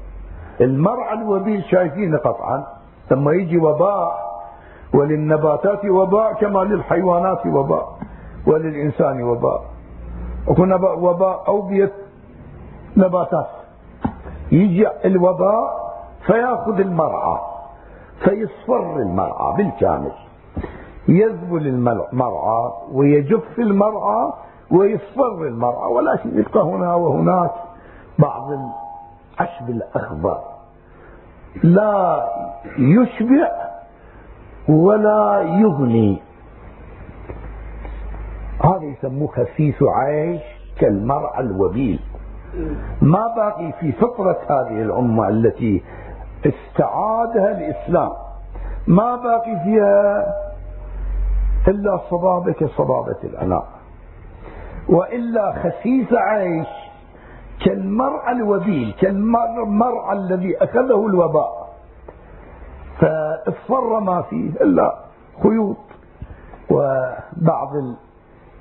المرعى الوبيل شايفينه قطعا. ثم يجي وباء وللنباتات وباء كما للحيوانات وباء وللإنسان وباء. وكنا وباء أوبية نباتات. يجي الوباء فيأخذ المرعى فيصفر المرعى بالكامل. يذبل المرعى ويجف المرعى ويصفر المرعى ولكن يبقى هنا وهناك بعض العشب الأخضر. لا يشبع ولا يغني. هذا يسموه خسيس عيش كالمرعى الوبيل. ما باقي في فطرة هذه الأمة التي استعادها الإسلام. ما باقي فيها إلا صبابة كصبابة الأناء. وإلا خسيس عيش كالمرعى الوبيل كالمرعى الذي أخذه الوباء. فاصفر ما فيه إلا خيوط. وبعض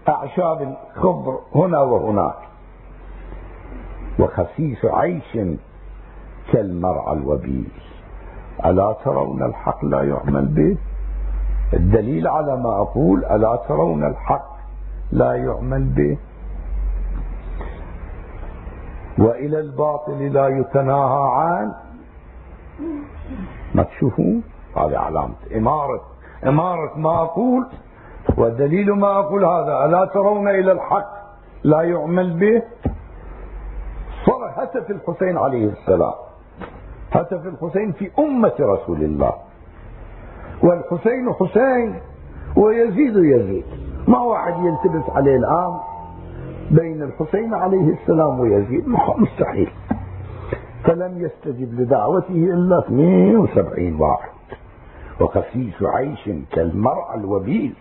الأعشاب الخضر هنا وهناك. وخسيس عيش كالمرعى الوبيل. ألا ترون الحق لا يعمل به؟ الدليل على ما أقول ألا ترون الحق لا يعمل به؟ وإلى الباطل لا يتناهى عن ما تشوفون؟ هذه علامة إمارة. إمارة ما أقول والدليل ما أقول هذا. ألا ترون إلى الحق لا يعمل به؟ صار هتف الحسين عليه السلام. هتف الحسين في أمة رسول الله. والحسين حسين ويزيد يزيد. ما واحد يلتبس عليه الآن بين الحسين عليه السلام ويزيد؟ مستحيل. فلم يستجب لدعوته إلا 72 واحد. وخسيس عيش كالمرأة الوبيل.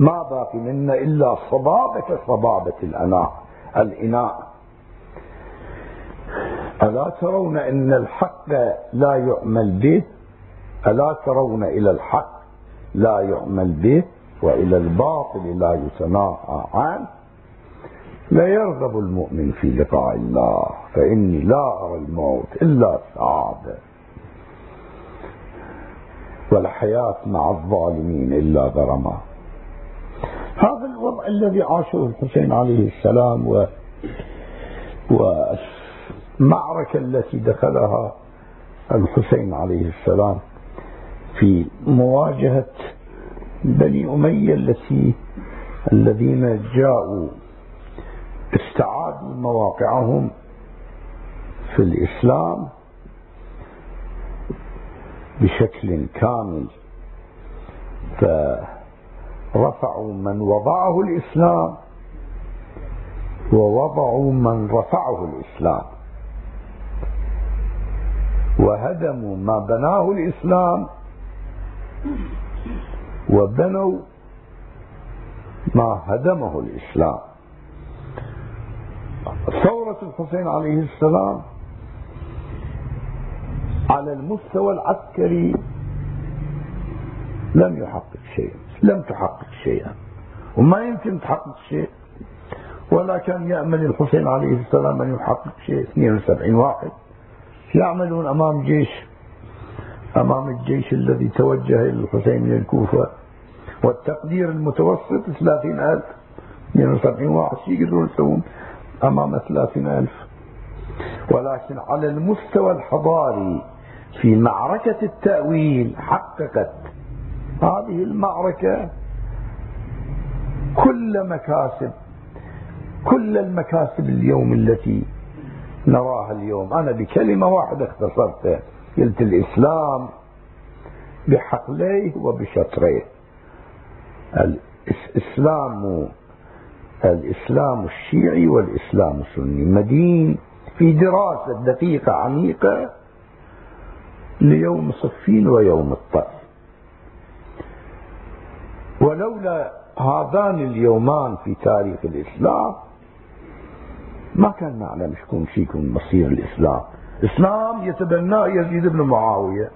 ما باقي منا إلا صبابة صبابة الأناء الإناء. ألا ترون أن الحق لا يعمل به؟ ألا ترون إلى الحق لا يعمل به وإلى الباطل لا يتناهى عنه؟ لا يرغب المؤمن في لقاء الله فإني لا أرى الموت إلا سعادة والحياة مع الظالمين إلا غرما هذا الوضع الذي عاشه الحسين عليه السلام و والمعركة التي دخلها الحسين عليه السلام في مواجهة بني أمية التي الذين جاءوا استعادوا مواقعهم في الإسلام بشكل كامل. فرفعوا من وضعه الإسلام ووضعوا من رفعه الإسلام وهدموا ما بناه الإسلام وبنوا ما هدمه الإسلام. ثورة الحسين عليه السلام على المستوى العسكري لم يحقق شيئا لم تحقق شيئا. وما يمكن تحقق شيء ولا كان يأمل الحسين عليه السلام أن يحقق شيء. 72 واحد يعملون أمام جيش أمام الجيش الذي توجه إلى الحسين من الكوفة. والتقدير المتوسط 30 ألف. 72 واحد شو يقدرون يسوون؟ أمام 30 ألف. ولكن على المستوى الحضاري في معركة التأويل حققت هذه المعركة كل مكاسب كل المكاسب اليوم التي نراها اليوم. أنا بكلمة واحدة اختصرتها قلت الإسلام بحقليه وبشطريه. الإسلام الإسلام الشيعي والإسلام السني. مدين في دراسة دقيقة عميقة ليوم صفين ويوم الطرف. ولولا هذان اليومان في تاريخ الإسلام ما كان نعلم شكون فيكم مصير الإسلام. الإسلام يتبناه يزيد بن معاوية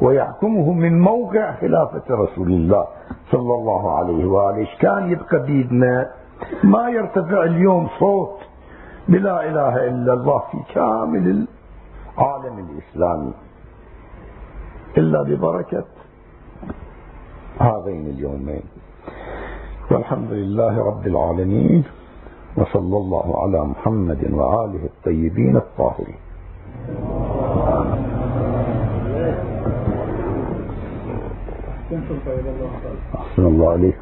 ويحكمه من موقع خلافة رسول الله صلى الله عليه وآله. كان يبقى بيدنا؟ ما يرتفع اليوم صوت بلا إله إلا الله في كامل العالم الإسلامي إلا ببركة هذين اليومين. والحمد لله رب العالمين وصلى الله على محمد وآله الطيبين الطاهرين. أحسن الله عليك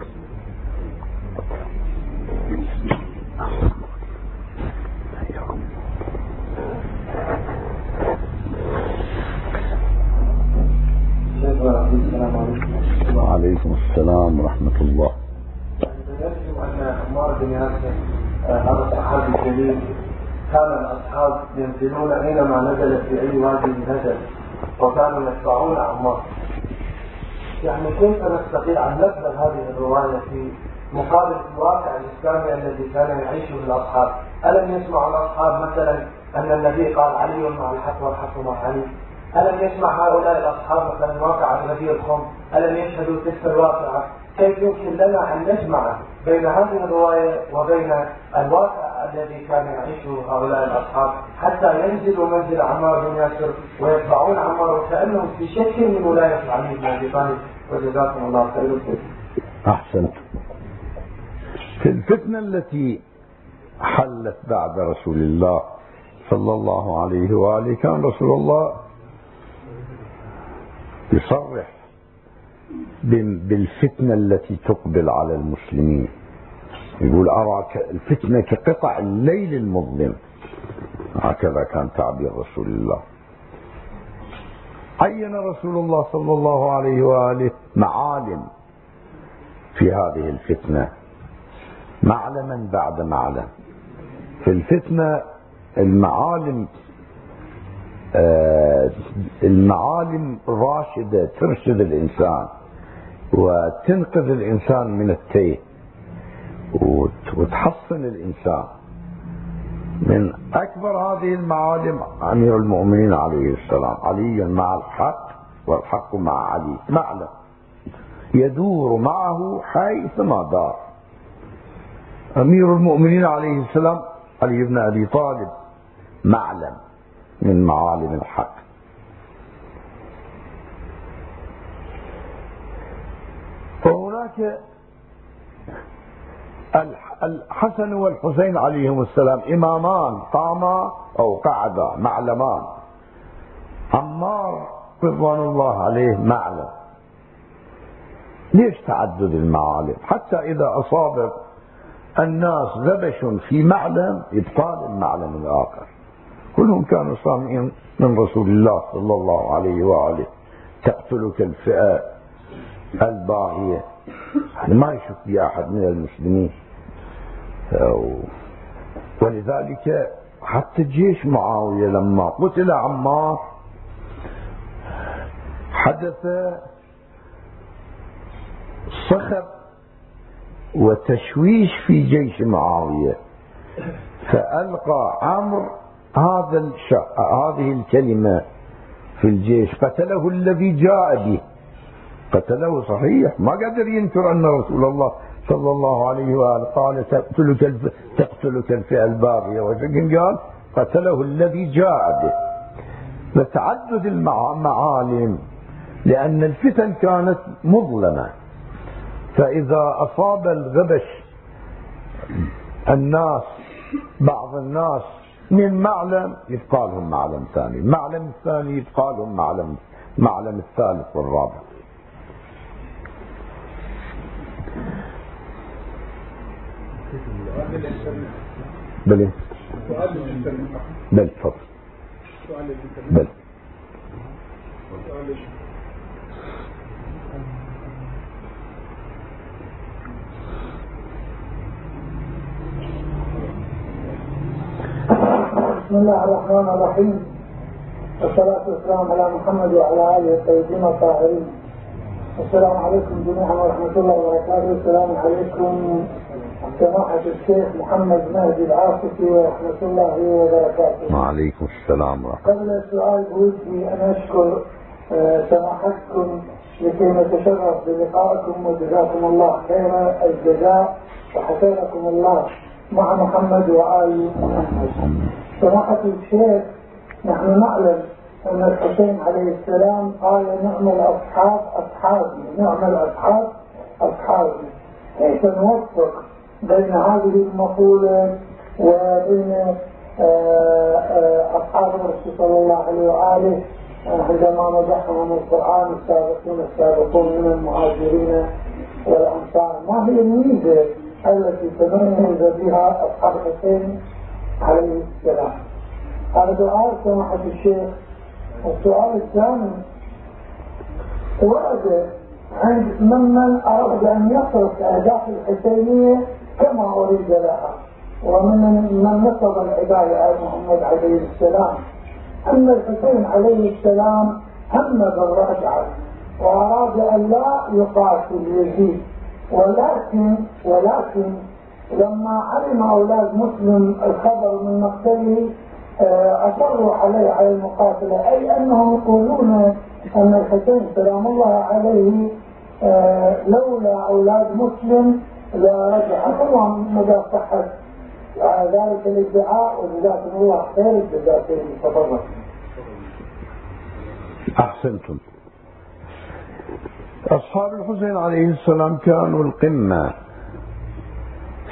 وعليكم السلام ورحمة الله يجب أن عمار بن ياسر هذا الصحابي الجليل كان الأصحاب ينزلون أينما نزل في أي وادي نزل وكانوا يتبعون عمار يعني كيف نستطيع أن نقبل هذه الرواية في مقابل الواقع الإسلامي الذي كان يعيشه الأصحاب. ألم يسمع الأصحاب مثلا أن النبي قال علي مع الحق والحق مع علي؟ ألم يسمع هؤلاء الأصحاب مثلا واقع النبي الخم؟ ألم يشهدوا تلك الواقعة؟ كيف يمكن لنا أن نجمع بين هذه الرواية وبين الواقع الذي كان يعيشه هؤلاء الأصحاب حتى ينزلوا منزل عمار بن ياسر ويتبعون عمار وكأنهم في شك من ولاية علي بن أبي طالب وجزاكم الله خير أحسنت. في الفتنة التي حلت بعد رسول الله صلى الله عليه وآله كان رسول الله يصرح بالفتنة التي تقبل على المسلمين. يقول أرى الفتنة كقطع الليل المظلم. هكذا كان تعبير رسول الله. عين رسول الله صلى الله عليه وآله معالم في هذه الفتنة. معلما بعد معلم. في الفتنة المعالم آه المعالم راشدة ترشد الإنسان وتنقذ الإنسان من التيه. وتحصن الإنسان. من أكبر هذه المعالم أمير المؤمنين عليه السلام علي مع الحق والحق مع علي. معلم. يدور معه حيثما دار. أمير المؤمنين عليه السلام علي بن أبي طالب معلم من معالم الحق. فهناك الحسن والحسين عليهم السلام إمامان قاما أو قعدا معلمان. عمار رضوان الله عليه معلم. ليش تعدد المعالم؟ حتى إذا أصاب الناس ذبش في معلم يبطال المعلم الآخر. كلهم كانوا سامعين من رسول الله صلى الله عليه وآله. تقتلك الفئة الباغية يعني ما يشك بأحد أحد من المسلمين. ولذلك حتى جيش معاوية لما قتل عمار حدث صخب وتشويش في جيش معاوية فألقى عمرو هذا هذه الكلمة في الجيش قتله الذي جاء به قتله صحيح ما قدر ينكر أن رسول الله صلى الله عليه وآله قال تقتلك تقتلك الفئة الباغية ولكن قال قتله الذي جاء به. فتعدد المعالم لأن الفتن كانت مظلمة. فإذا أصاب الغبش الناس بعض الناس من معلم يبقى لهم معلم ثاني المعلم الثاني يبقى لهم معلم معلم الثالث والرابع. بل بل تفضل. بل. بسم الله الرحمن الرحيم. والصلاة والسلام على محمد وعلى آله الطيبين الطاهرين. السلام عليكم جميعا ورحمة الله وبركاته. السلام عليكم. سماحة الشيخ محمد مهدي العاصفي ورحمة الله وبركاته. وعليكم السلام ورحمة قبل السؤال بودي أن أشكر آه، سماحتكم لكي نتشرف بلقائكم وجزاكم الله خير الجزاء وحفظكم الله مع محمد وآل محمد. سماحة الشيخ نحن نعلم أن الحسين عليه السلام قال نعم الأصحاب أصحابي نعم الأصحاب أصحابي. كيف نوفق بين هذه المقولة وبين آه، آه، أصحاب الرسول صلى الله عليه وآله عندما مدحهم القرآن السابقون السابقون من المهاجرين والأنصار. ما هي الميزة التي تميز بها أصحاب الحسين عليه السلام؟ هذا سؤال سماحة الشيخ. السؤال الثاني ورد عند ممن أراد أن يصرف أهداف الحسينية كما أريد لها ومن من نصب العباية على محمد عليه السلام. أن الحسين عليه السلام هم بالرجعة. وأراد أن لا يقاتل يزيد. ولكن ولكن لما علم أولاد مسلم الخبر من مقتله آه، أصروا عليه على المقاتلة. أي أنهم يقولون أن الحسين سلام الله عليه آه، لولا أولاد مسلم الله مدى صحة. ذلك الادعاء وجزاكم الله خير. الجزاء تفضل أحسنتم. أصحاب الحسين عليه السلام كانوا القمة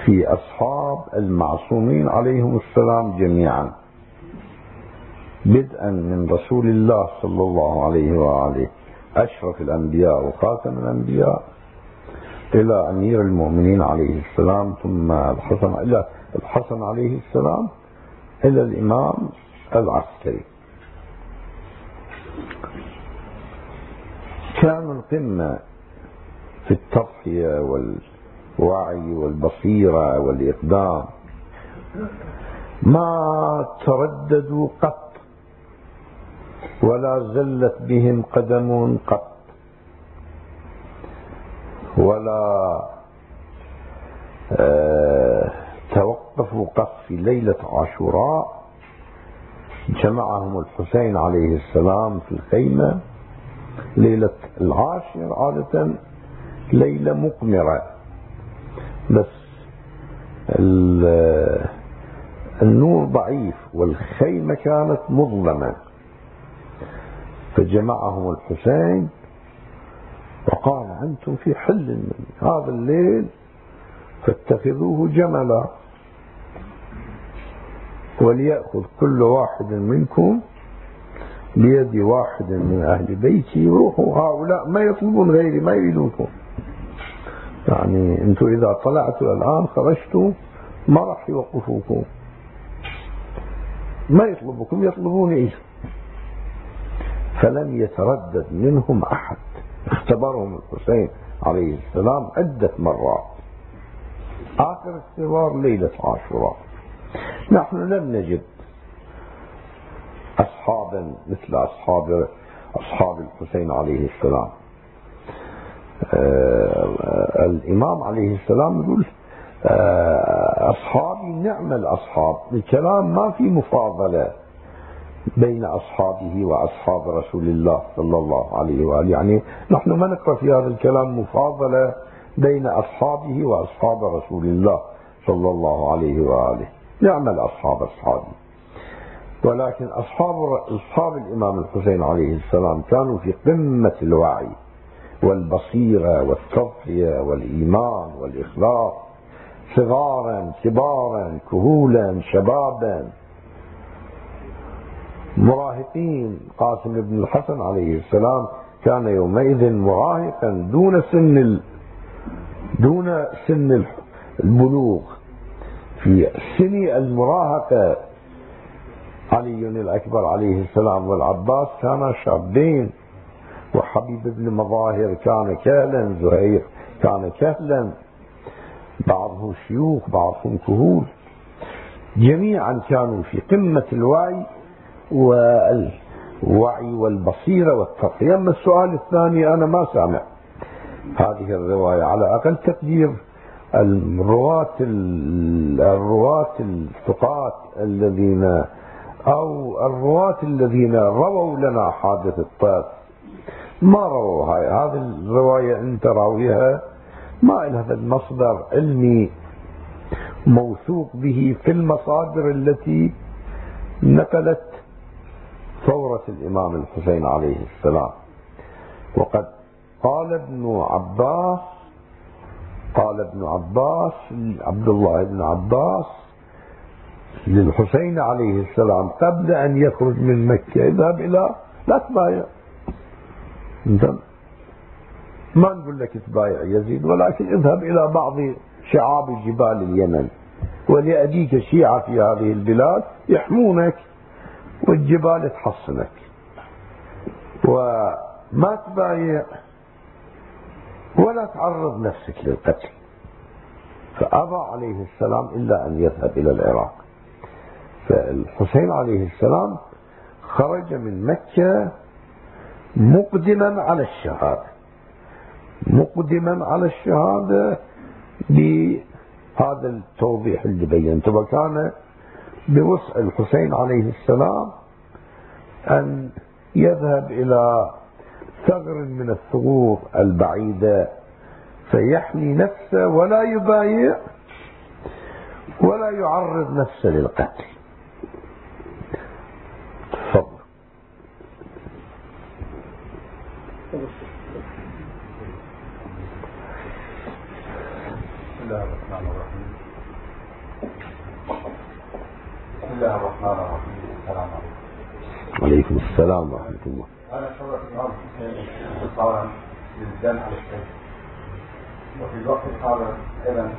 في أصحاب المعصومين عليهم السلام جميعا. بدءا من رسول الله صلى الله عليه وآله. أشرف الأنبياء وخاتم الأنبياء. إلى أمير المؤمنين عليه السلام ثم الحسن إلى الحسن عليه السلام إلى الإمام العسكري. كانوا القمة في التضحية والوعي والبصيرة والإقدام ما ترددوا قط ولا زلت بهم قدم قط. ولا آه توقفوا قط في ليلة عاشوراء جمعهم الحسين عليه السلام في الخيمة ليلة العاشر عادة ليلة مقمرة. بس النور ضعيف والخيمة كانت مظلمة. فجمعهم الحسين وقال أنتم في حل من هذا الليل فاتخذوه جملا وليأخذ كل واحد منكم بيد واحد من أهل بيتي يروحوا هؤلاء ما يطلبون غيري ما يريدونكم. يعني أنتم إذا طلعتوا الآن خرجتوا ما راح يوقفوكم. ما يطلبكم يطلبوني. فلم يتردد منهم أحد. اختبرهم الحسين عليه السلام عدة مرات. آخر اختبار ليلة عاشوراء. نحن لم نجد أصحابا مثل أصحاب أصحاب الحسين عليه السلام. آه الإمام عليه السلام يقول آه أصحابي نعم الأصحاب الكلام ما في مفاضلة. بين أصحابه وأصحاب رسول الله صلى الله عليه وآله. يعني نحن ما نقرأ في هذا الكلام مفاضلة بين أصحابه وأصحاب رسول الله صلى الله عليه وآله. نعم الأصحاب أصحابي ولكن أصحاب أصحاب الإمام الحسين عليه السلام كانوا في قمة الوعي والبصيرة والتضحية والإيمان والإخلاص. صغارا كبارا كهولا شبابا. مراهقين. قاسم بن الحسن عليه السلام كان يومئذ مراهقا دون سن ال... دون سن البلوغ. في سن المراهقة علي الأكبر عليه السلام والعباس كانا شابين وحبيب بن مظاهر كان كهلا زهير كان كهلا. بعضهم شيوخ بعضهم كهول. جميعا كانوا في قمة الوعي والوعي والبصيرة والتقية أما السؤال الثاني أنا ما سامع. هذه الرواية على أقل تقدير. الرواة الرواة الثقات الذين أو الرواة الذين رووا لنا حادث الطاس ما رووا هاي؟ هذه الرواية أنت راويها ما لها المصدر علمي موثوق به في المصادر التي نقلت ثورة الإمام الحسين عليه السلام. وقد قال ابن عباس قال ابن عباس عبد الله بن عباس للحسين عليه السلام قبل أن يخرج من مكة اذهب إلى لا تبايع ما نقول لك تبايع يزيد ولكن اذهب إلى بعض شعاب جبال اليمن وليأتيك شيعة في هذه البلاد يحمونك. والجبال تحصنك. وما تبايع ولا تعرض نفسك للقتل. فأبى عليه السلام إلا أن يذهب إلى العراق. فالحسين عليه السلام خرج من مكة مقدما على الشهادة. مقدما على الشهادة بهذا التوضيح اللي بينته. وكان بوسع الحسين عليه السلام أن يذهب إلى ثغر من الثغور البعيدة فيحمي نفسه ولا يبايع ولا يعرض نفسه للقتل. تفضل بسم الله الرحمن الرحيم بسم الله الرحمن الرحيم. السلام عليكم. عليكم السلام ورحمة الله. أنا شرف حسين اختصارا للدم على الشيخ وفي الوقت الحاضر أيضا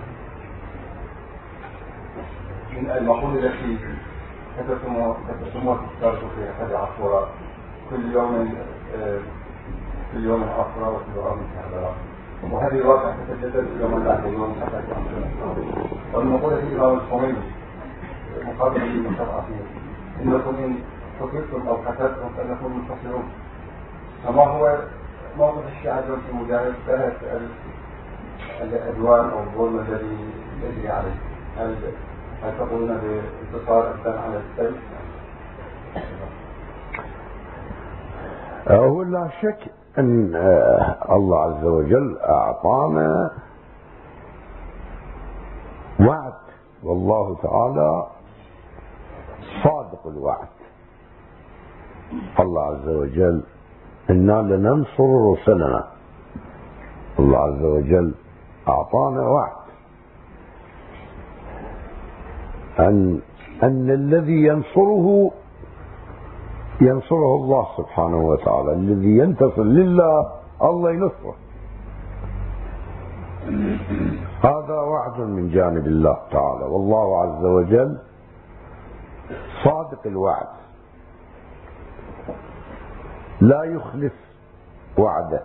من المقولة التي كتبتموها كتبتموها في أحد عاشوراء كل يوم آه، كل يوم عاشوراء وكل يوم كربلاء وهذه الواقع تتجدد يوم بعد يوم حتى والمقولة في الإمام الخميني مقابل للمشرعين إنكم إن كتبتم أو كتبتم فإنكم منتصرون. فما هو موقف اليوم في مجاهدة العدوان أو الظلم الذي يجري عليه. هل هل تقولون بانتصار الدم على السيف؟ هو لا شك أن الله عز وجل أعطانا وعد. والله تعالى صادق الوعد. الله عز وجل إنا لننصر رسلنا. الله عز وجل أعطانا وعد. أن أن الذي ينصره ينصره الله سبحانه وتعالى. الذي ينتصر لله الله ينصره. هذا وعد من جانب الله تعالى. والله عز وجل صادق الوعد. لا يخلف وعده.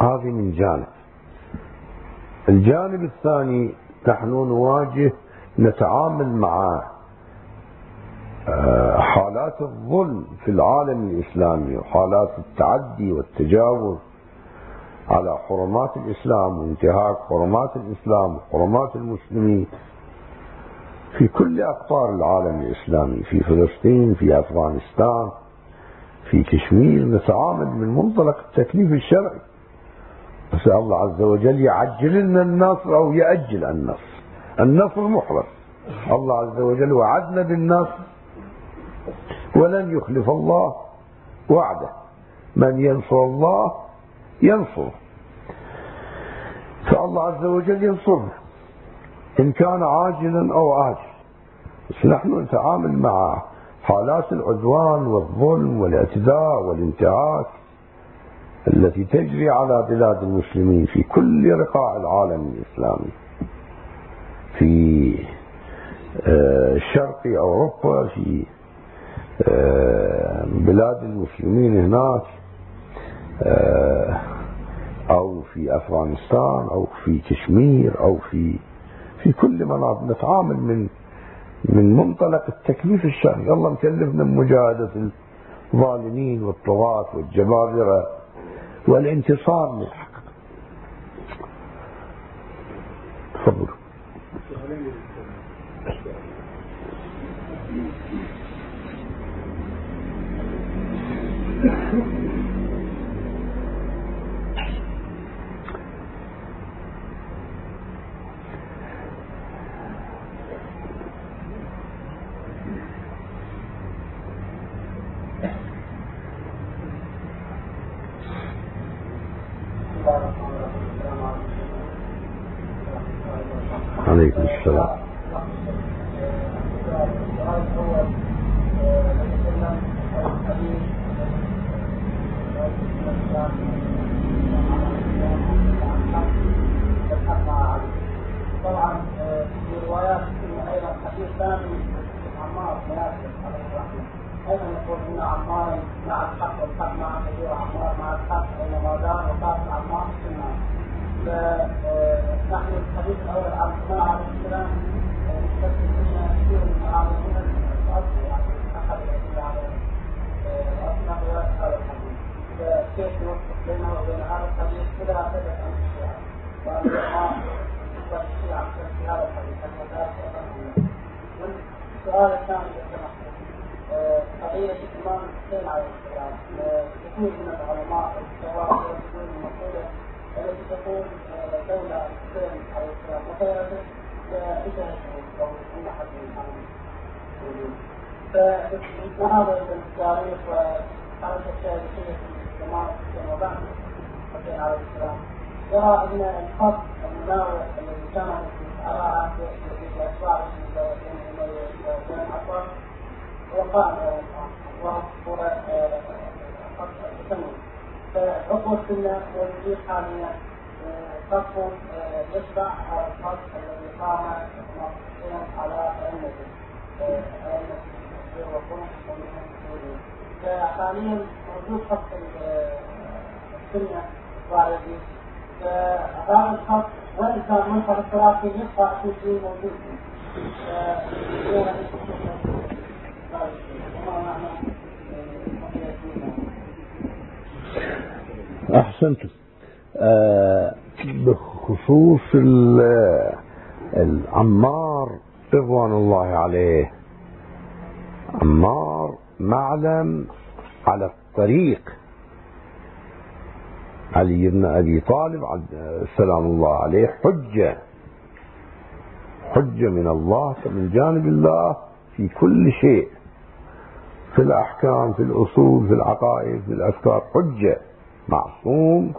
هذه من جانب. الجانب الثاني نحن نواجه نتعامل مع آه، حالات الظلم في العالم الإسلامي وحالات التعدي والتجاوز على حرمات الإسلام وانتهاك حرمات الإسلام وحرمات المسلمين. في كل أقطار العالم الإسلامي في فلسطين في أفغانستان في كشمير نتعامل من منطلق التكليف الشرعي. نسأل الله عز وجل يعجل لنا النصر أو يأجل النصر. النصر محرم الله عز وجل وعدنا بالنصر. ولن يخلف الله وعده. من ينصر الله ينصره. فالله عز وجل ينصرنا. إن كان عاجلا أو آجل بس نحن نتعامل مع حالات العدوان والظلم والاعتداء والانتهاك التي تجري على بلاد المسلمين في كل رقاع العالم الإسلامي. في آه، شرق أوروبا في آه، بلاد المسلمين هناك آه، أو في أفغانستان أو في كشمير أو في في كل مناطق. نتعامل من من منطلق التكليف الشرعي الله مكلفنا بمجاهدة الظالمين والطغاة والجبابرة والانتصار. للحق تفضل. عليكم فعقوة السنة والمدير حاليا خط يتبع هذا الخط الذي قام المصريين على أئمته أئمة وقوم فحاليا موجود خط السنة الرافضي فهذا الخط وإن كان منحر التراثي يبقى في شيء موجود. أحسنتم آه بخصوص العمار رضوان الله عليه. عمار معلم على الطريق. علي بن أبي طالب سلام الله عليه حجة. حجة من الله من جانب الله في كل شيء. في الأحكام في الأصول في العقائد في الأفكار حجة. معصوم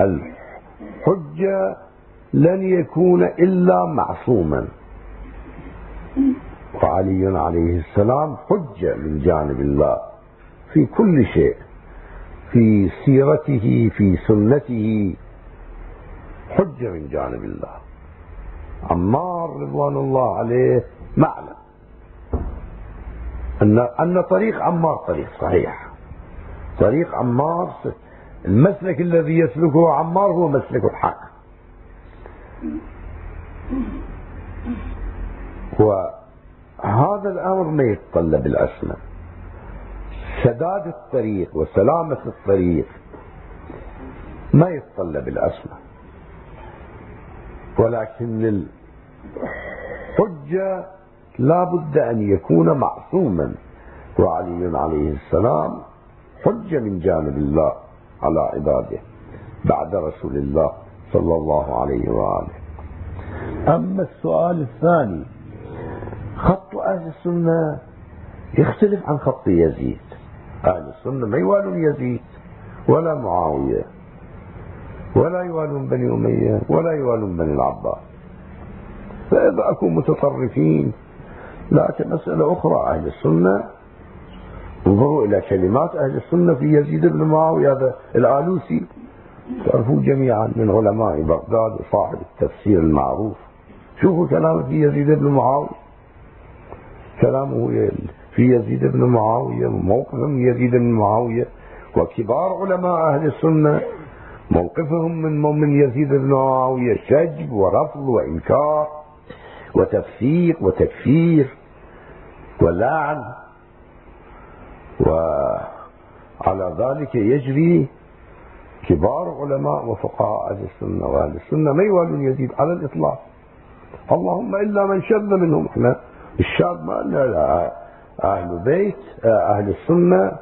الحجة لن يكون إلا معصوما. وعلي عليه السلام حجة من جانب الله في كل شيء في سيرته في سنته حجة من جانب الله. عمار رضوان الله عليه معلم. أن أن طريق عمار طريق صحيح. طريق عمار المسلك الذي يسلكه عمار هو مسلك الحق. وهذا الأمر ما يتطلب الأسمى سداد الطريق وسلامة الطريق ما يتطلب الأسمى ولكن الحجة لا بد أن يكون معصوما. وعلي عليه السلام حجة من جانب الله على عباده بعد رسول الله صلى الله عليه وآله. أما السؤال الثاني خط أهل السنة يختلف عن خط يزيد. أهل السنة ما يوالون يزيد ولا معاوية ولا يوالون بني أمية ولا يوالون بني العباس. فإذا أكون متطرفين لكن مسألة أخرى أهل السنة انظروا إلى كلمات أهل السنة في يزيد بن معاوية هذا الآلوسي. تعرفوه جميعا من علماء بغداد وصاحب التفسير المعروف. شوفوا كلامه في يزيد بن معاوية. كلامه في يزيد بن معاوية موقفهم يزيد بن معاوية. وكبار علماء أهل السنة موقفهم من من يزيد بن معاوية شجب ورفض وإنكار وتفسيق وتكفير ولعن. وعلى ذلك يجري كبار علماء وفقهاء أهل السنة وأهل السنة. ما يوالون يزيد على الإطلاق. اللهم إلا من شذ منهم. إحنا الشاذ ما لنا أهل بيت أهل السنة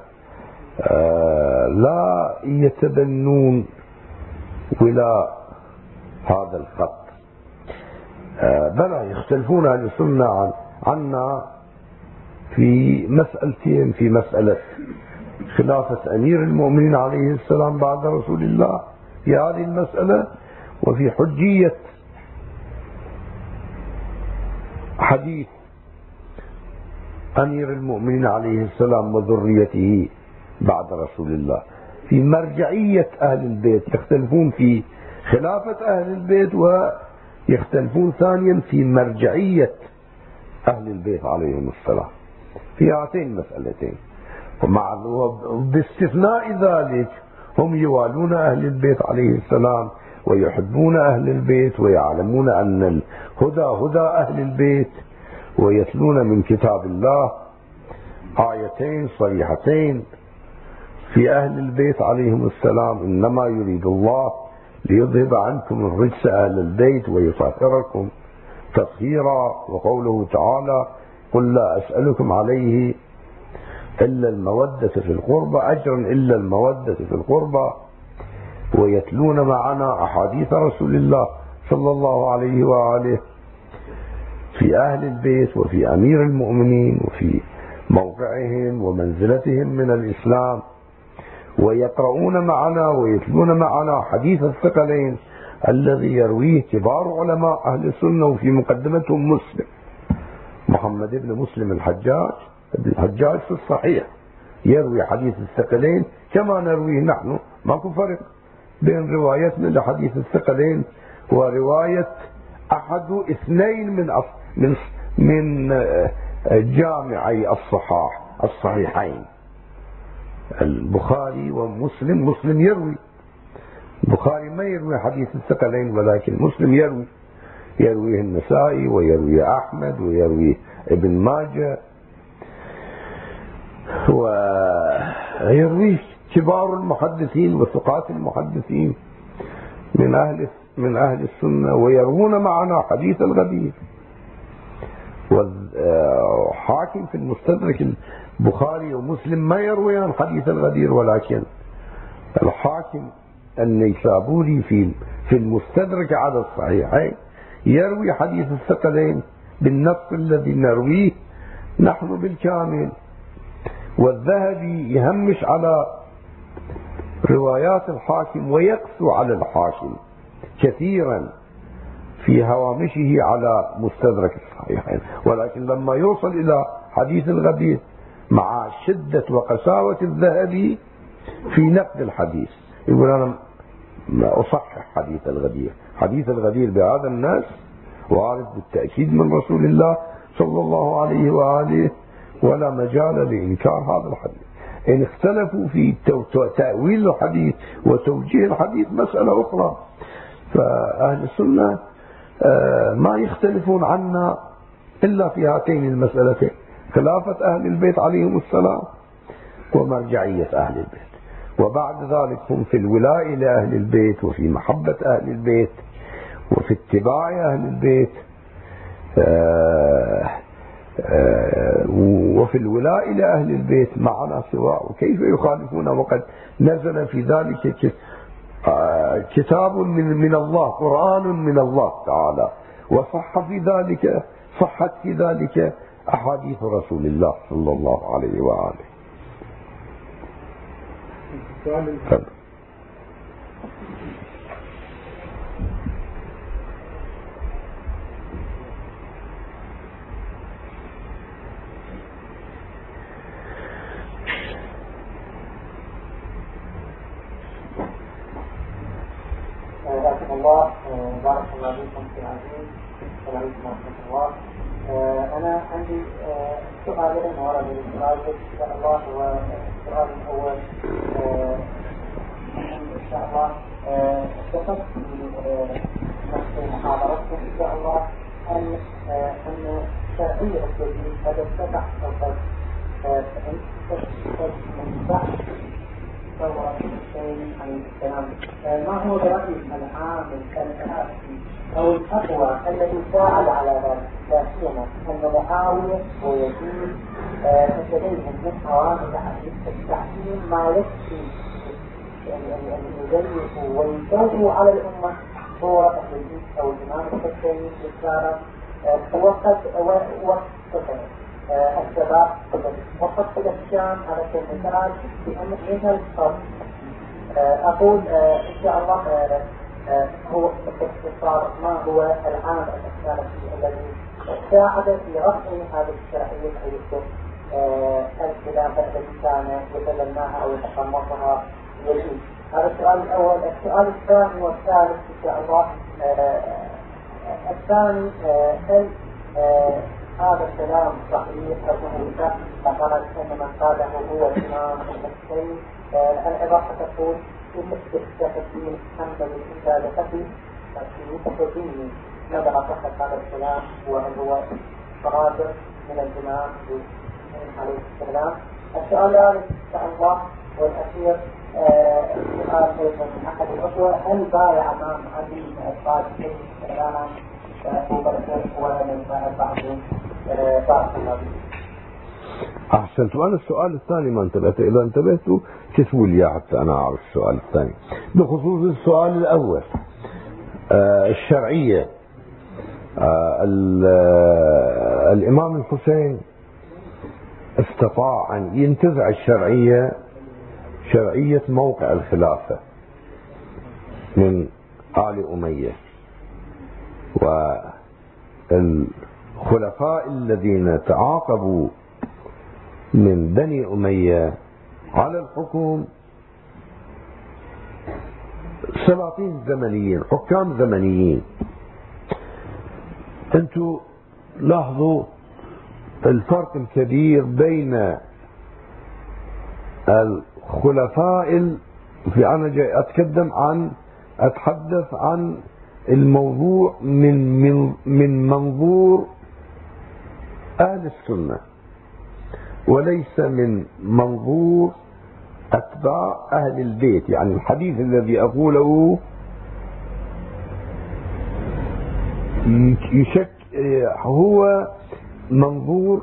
لا يتبنون ولاء هذا الخط. بلى يختلفون أهل السنة عن عنا في مسألتين في مسألة خلافة أمير المؤمنين عليه السلام بعد رسول الله في هذه المسألة وفي حجية حديث أمير المؤمنين عليه السلام وذريته بعد رسول الله. في مرجعية أهل البيت يختلفون في خلافة أهل البيت ويختلفون ثانيا في مرجعية أهل البيت عليهم السلام. في هاتين المسألتين. باستثناء ذلك هم يوالون أهل البيت عليه السلام ويحبون أهل البيت ويعلمون أن الهدى هدى أهل البيت ويتلون من كتاب الله آيتين صريحتين في أهل البيت عليهم السلام. إنما يريد الله ليذهب عنكم الرجس أهل البيت ويطهركم تطهيرا. وقوله تعالى قل لا أسألكم عليه إلا المودة في القربى أجرا إلا المودة في القربى ويتلون معنا أحاديث رسول الله صلى الله عليه وآله في أهل البيت وفي أمير المؤمنين وفي موقعهم ومنزلتهم من الإسلام ويقرؤون معنا ويتلون معنا حديث الثقلين الذي يرويه كبار علماء أهل السنة وفي مقدمتهم مسلم. محمد بن مسلم الحجاج. الحجاج في الصحيح. يروي حديث الثقلين كما نرويه نحن. ماكو فرق بين روايتنا لحديث الثقلين ورواية أحد اثنين من من من آه، جامعي الصحاح الصحيحين. البخاري ومسلم مسلم يروي. البخاري ما يروي حديث الثقلين ولكن مسلم يروي. يرويه النسائي ويروي أحمد ويروي ابن ماجه ويرويه كبار المحدثين وثقات المحدثين من أهل من أهل السنة ويروون معنا حديث الغدير. والحاكم في المستدرك البخاري ومسلم ما يرويان حديث الغدير ولكن الحاكم النيسابوري في في المستدرك على الصحيحين يروي حديث الثقلين بالنص الذي نرويه نحن بالكامل. والذهبي يهمش على روايات الحاكم ويقسو على الحاكم كثيرا في هوامشه على مستدرك الصحيحين. ولكن لما يوصل إلى حديث الغدير مع شدة وقساوة الذهبي في نقد الحديث يقول أنا أصحح حديث الغدير حديث الغدير بهذا الناس وارد بالتأكيد من رسول الله صلى الله عليه وآله ولا مجال لإنكار هذا الحديث. إن اختلفوا في تأويل الحديث وتوجيه الحديث مسألة أخرى فأهل السنة آه، ما يختلفون عنا إلا في هاتين المسألتين خلافة أهل البيت عليهم السلام ومرجعية أهل البيت. وبعد ذلك هم في الولاء لأهل البيت وفي محبة أهل البيت. وفي اتباع أهل البيت آه، آه، وفي الولاء إلى أهل البيت معنا سواء. وكيف يخالفون؟ وقد نزل في ذلك آه، كتاب من الله قرآن من الله تعالى. وصح في ذلك صحت في ذلك أحاديث رسول الله صلى الله عليه وآله. الله. بارك الله فيكم في العزيز السلام عليكم ورحمة الله. أنا عندي سؤالين ورد السؤال إن شاء الله هو السؤال الأول. إن شاء الله. ذكرت في محاضرتكم إن شاء الله أن أن شرعية التوحيد هذا اتبع فقد من بعد ثورة الحسين عليه السلام ما هو برأيك العامل الأساسي أو الأقوى الذي ساعد على ذلك لا سيما أن معاوية ويزيد لديهم من قوامل التحكيم ما يكفي أن يزيفوا ويسووا على الأمة صورة أهل أو الإمام الحسين رسالة وقد وقت الشباب وقد إلى الشام على سبيل المثال بأمر الصرف أقول إن شاء الله هو باختصار ما هو العامل الأساسي الذي ساعد في رفع هذه الشرعية حيث الخلافة التي كان يتبناها أو يتقمصها هذا السؤال الأول. السؤال الثاني والثالث إن شاء الله. الثاني هل هذا الكلام صحيح أنه فقالت أن من قاله هو الإمام الحسين. العبارة تقول إن الدين حمد إلا لخفي في ديني ماذا صحة هذا الكلام وهل هو صادر من الإمام عليه السلام. السؤال إن شاء الله والأخير سؤال أيضا من أحد الأخوة هل بايع أمام علي بن أبي طالب السلام أحسنت. وأنا السؤال الثاني ما انتبهت إذا انتبهت كتبوا لي حتى أنا أعرف السؤال الثاني. بخصوص السؤال الأول. آه الشرعية. آه الإمام الحسين استطاع أن ينتزع الشرعية شرعية موقع الخلافة من آل أمية. والخلفاء الذين تعاقبوا من بني أمية على الحكم سلاطين زمنيين حكام زمنيين. أنتم لاحظوا الفرق الكبير بين الخلفاء في أنا جاي أتكلم عن أتحدث عن الموضوع من من من منظور أهل السنة وليس من منظور أتباع أهل البيت. يعني الحديث الذي أقوله يشك هو منظور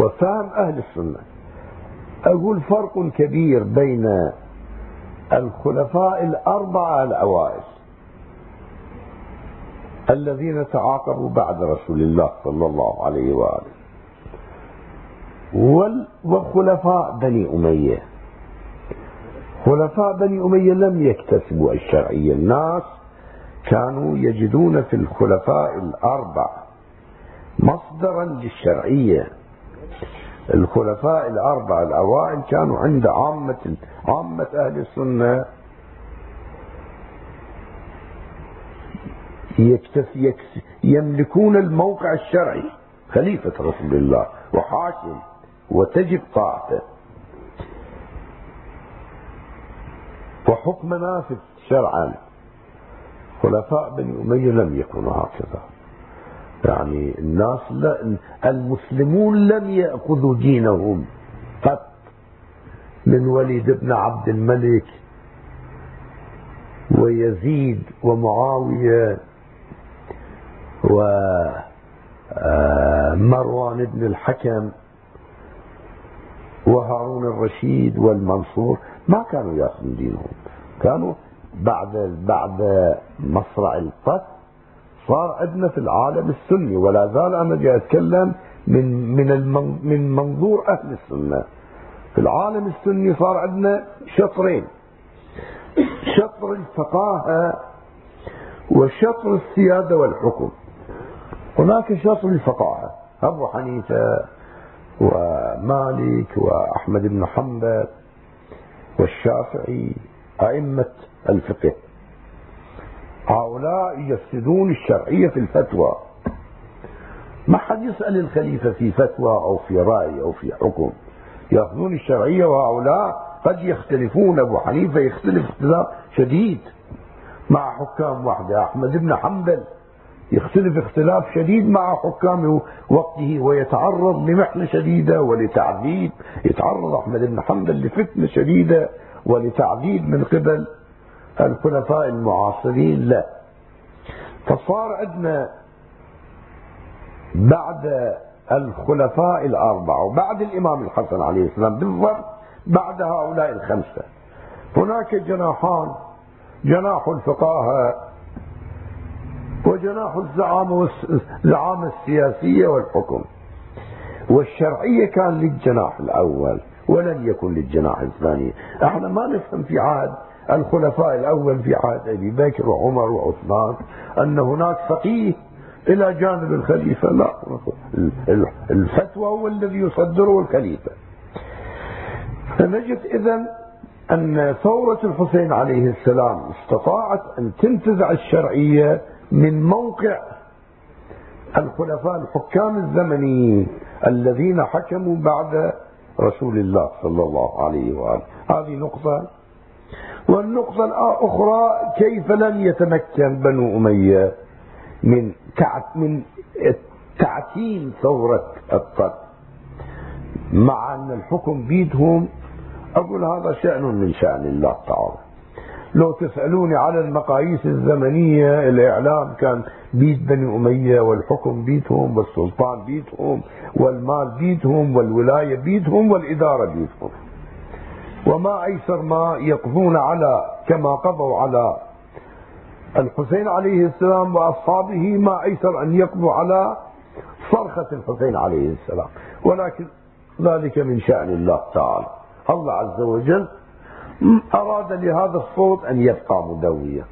وفهم أهل السنة. أقول فرق كبير بين الخلفاء الأربعة الأوائل. الذين تعاقبوا بعد رسول الله صلى الله عليه وآله. وخلفاء بني أمية. خلفاء بني أمية لم يكتسبوا الشرعية. الناس كانوا يجدون في الخلفاء الأربع مصدرا للشرعية. الخلفاء الأربع الأوائل كانوا عند عامه عامة أهل السنة يملكون الموقع الشرعي. خليفة رسول الله وحاكم وتجب طاعته. وحكم نافذ شرعا. خلفاء بني أمية لم يكونوا هكذا. يعني الناس لا المسلمون لم يأخذوا دينهم قط. من وليد بن عبد الملك ويزيد ومعاوية آه، مروان بن الحكم وهارون الرشيد والمنصور ما كانوا ياخذون دينهم. كانوا بعد بعد مصرع القتل صار عندنا في العالم السني ولا زال أنا جاي أتكلم من من من منظور أهل السنة. في العالم السني صار عندنا شطرين. شطر الفقاهة وشطر السيادة والحكم. هناك شطر الفقاهه أبو حنيفة ومالك وأحمد بن حنبل والشافعي أئمة الفقه. هؤلاء يفسدون الشرعية في الفتوى. ما حد يسأل الخليفة في فتوى أو في رأي أو في حكم. يأخذون الشرعية وهؤلاء قد يختلفون. أبو حنيفة يختلف اختلاف شديد مع حكام وحده أحمد بن حنبل. يختلف اختلاف شديد مع حكام وقته ويتعرض لمحنة شديدة ولتعذيب. يتعرض أحمد بن حنبل لفتنة شديدة ولتعذيب من قبل الخلفاء المعاصرين. لا. فصار عندنا بعد الخلفاء الأربعة وبعد الإمام الحسن عليه السلام بالضبط بعد هؤلاء الخمسة. هناك جناحان جناح الفقاهة وجناح الزعامة السياسية والحكم. والشرعية كان للجناح الأول ولن يكن للجناح الثاني. إحنا ما نفهم في عهد الخلفاء الأول في عهد أبي بكر وعمر وعثمان أن هناك فقيه إلى جانب الخليفة. لا الفتوى هو الذي يصدره الخليفة. فنجد إذا أن ثورة الحسين عليه السلام استطاعت أن تنتزع الشرعية من موقع الخلفاء الحكام الزمنيين الذين حكموا بعد رسول الله صلى الله عليه وآله. هذه نقطة. والنقطة الأخرى كيف لم يتمكن بنو أمية من من تعتيم ثورة الطرد مع أن الحكم بيدهم أقول هذا شأن من شأن الله تعالى. لو تسألوني على المقاييس الزمنية الإعلام كان بيد بني أمية والحكم بيدهم والسلطان بيدهم والمال بيدهم والولاية بيدهم والإدارة بيدهم وما أيسر ما يقضون على كما قضوا على الحسين عليه السلام وأصحابه ما أيسر أن يقضوا على صرخة الحسين عليه السلام. ولكن ذلك من شأن الله تعالى. الله عز وجل أراد لهذا الصوت أن يبقى مدويا.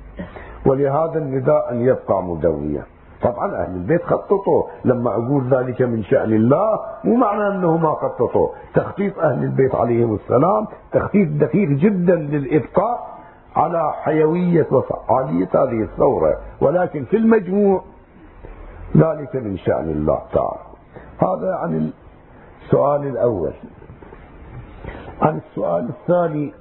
ولهذا النداء أن يبقى مدويا. طبعا أهل البيت خططوا. لما أقول ذلك من شأن الله مو معنى أنه ما خططوا. تخطيط أهل البيت عليهم السلام تخطيط دقيق جدا للإبقاء على حيوية وفعالية هذه الثورة. ولكن في المجموع ذلك من شأن الله تعالى. هذا عن السؤال الأول. عن السؤال الثاني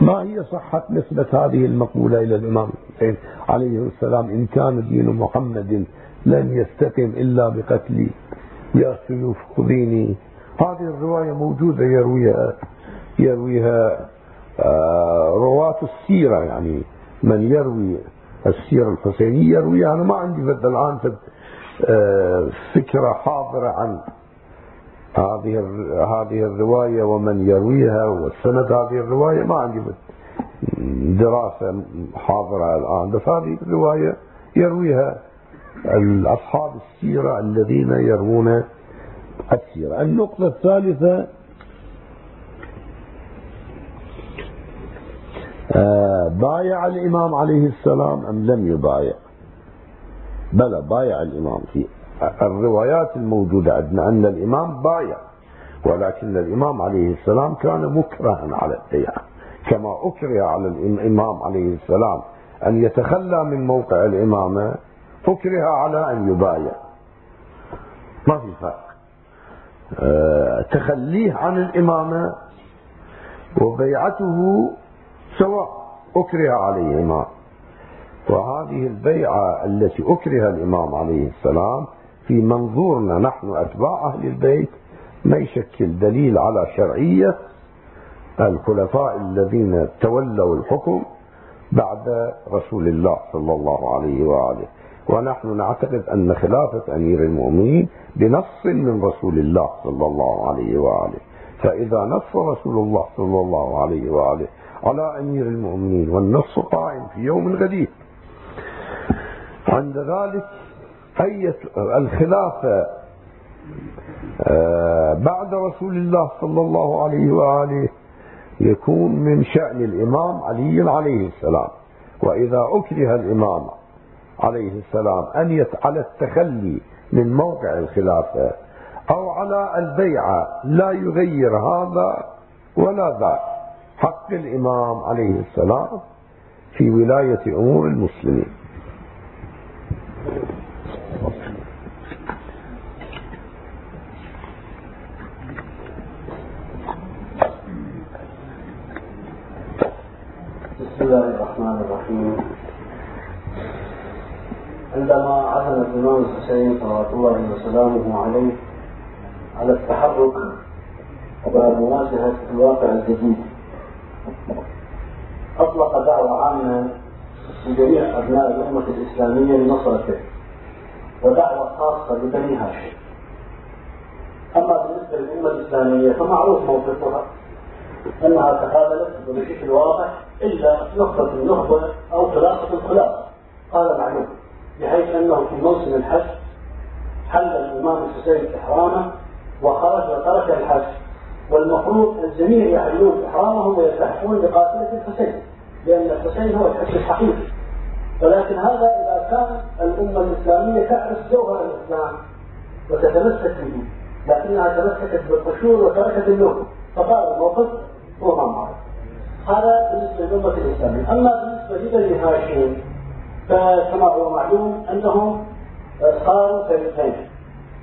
ما هي صحة نسبة هذه المقولة إلى الإمام الحسين عليه السلام؟ إن كان دين محمد لن يستقم إلا بقتلي يا سيوف خذيني هذه الرواية موجودة يرويها يرويها آه، رواة السيرة يعني من يروي السيرة الحسينية يرويها. أنا ما عندي الآن فكرة حاضرة عن هذه هذه الرواية ومن يرويها والسند هذه الرواية. ما عندي دراسة حاضرة الآن بس هذه الرواية يرويها أصحاب السيرة الذين يروون السيرة. النقطة الثالثة آه، بايع الإمام عليه السلام أم لم يبايع؟ بلى بايع الإمام. في الروايات الموجودة عندنا أن الإمام بايع ولكن الإمام عليه السلام كان مكرها على البيعة كما أكره على الإمام عليه السلام أن يتخلى من موقع الإمامة أكره على أن يبايع. ما في فرق. أه تخليه عن الإمامة وبيعته سواء أكره عليهما وهذه البيعة التي أكره الإمام عليه السلام في منظورنا نحن أتباع أهل البيت ما يشكل دليل على شرعية الخلفاء الذين تولوا الحكم بعد رسول الله صلى الله عليه وآله. ونحن نعتقد أن خلافة أمير المؤمنين بنص من رسول الله صلى الله عليه وآله. فإذا نص رسول الله صلى الله عليه وآله على أمير المؤمنين والنص قائم في يوم غدير عند ذلك أي الخلافة آه، بعد رسول الله صلى الله عليه وآله يكون من شأن الإمام علي عليه السلام. وإذا أكره الإمام عليه السلام أن على التخلي من موقع الخلافة أو على البيعة لا يغير هذا ولا ذاك حق الإمام عليه السلام في ولاية أمور المسلمين. بسم الله الرحمن الرحيم. عندما عزم الإمام الحسين صلوات الله وسلامه عليه على التحرك ومواجهة الواقع الجديد أطلق دعوة عامة لجميع أبناء الأمة الإسلامية لنصرته ودعوة خاصة لبني هاشم. أما بالنسبة للأمة الإسلامية فمعروف موقفها أنها تقابلت بشكل واضح إلا نخبة النخبة أو خلافة الخلافة هذا معلوم بحيث أنه في موسم الحج حل الإمام الحسين إحرامه وخرج وترك الحج والمفروض الجميع يحلون إحرامهم ويلتحقون بقافلة الحسين. لأن الحسين هو الحج الحقيقي. ولكن هذا إذا كان الأمة الإسلامية تعرف جوهر الإسلام وتتمسك به لكنها تمسكت بالقشور وتركت النور. فصار الموقف هو ما معه هذا بالنسبة للأمة الإسلامية. أما بالنسبة لبني هاشم فكما هو معلوم أنهم صاروا فريقين.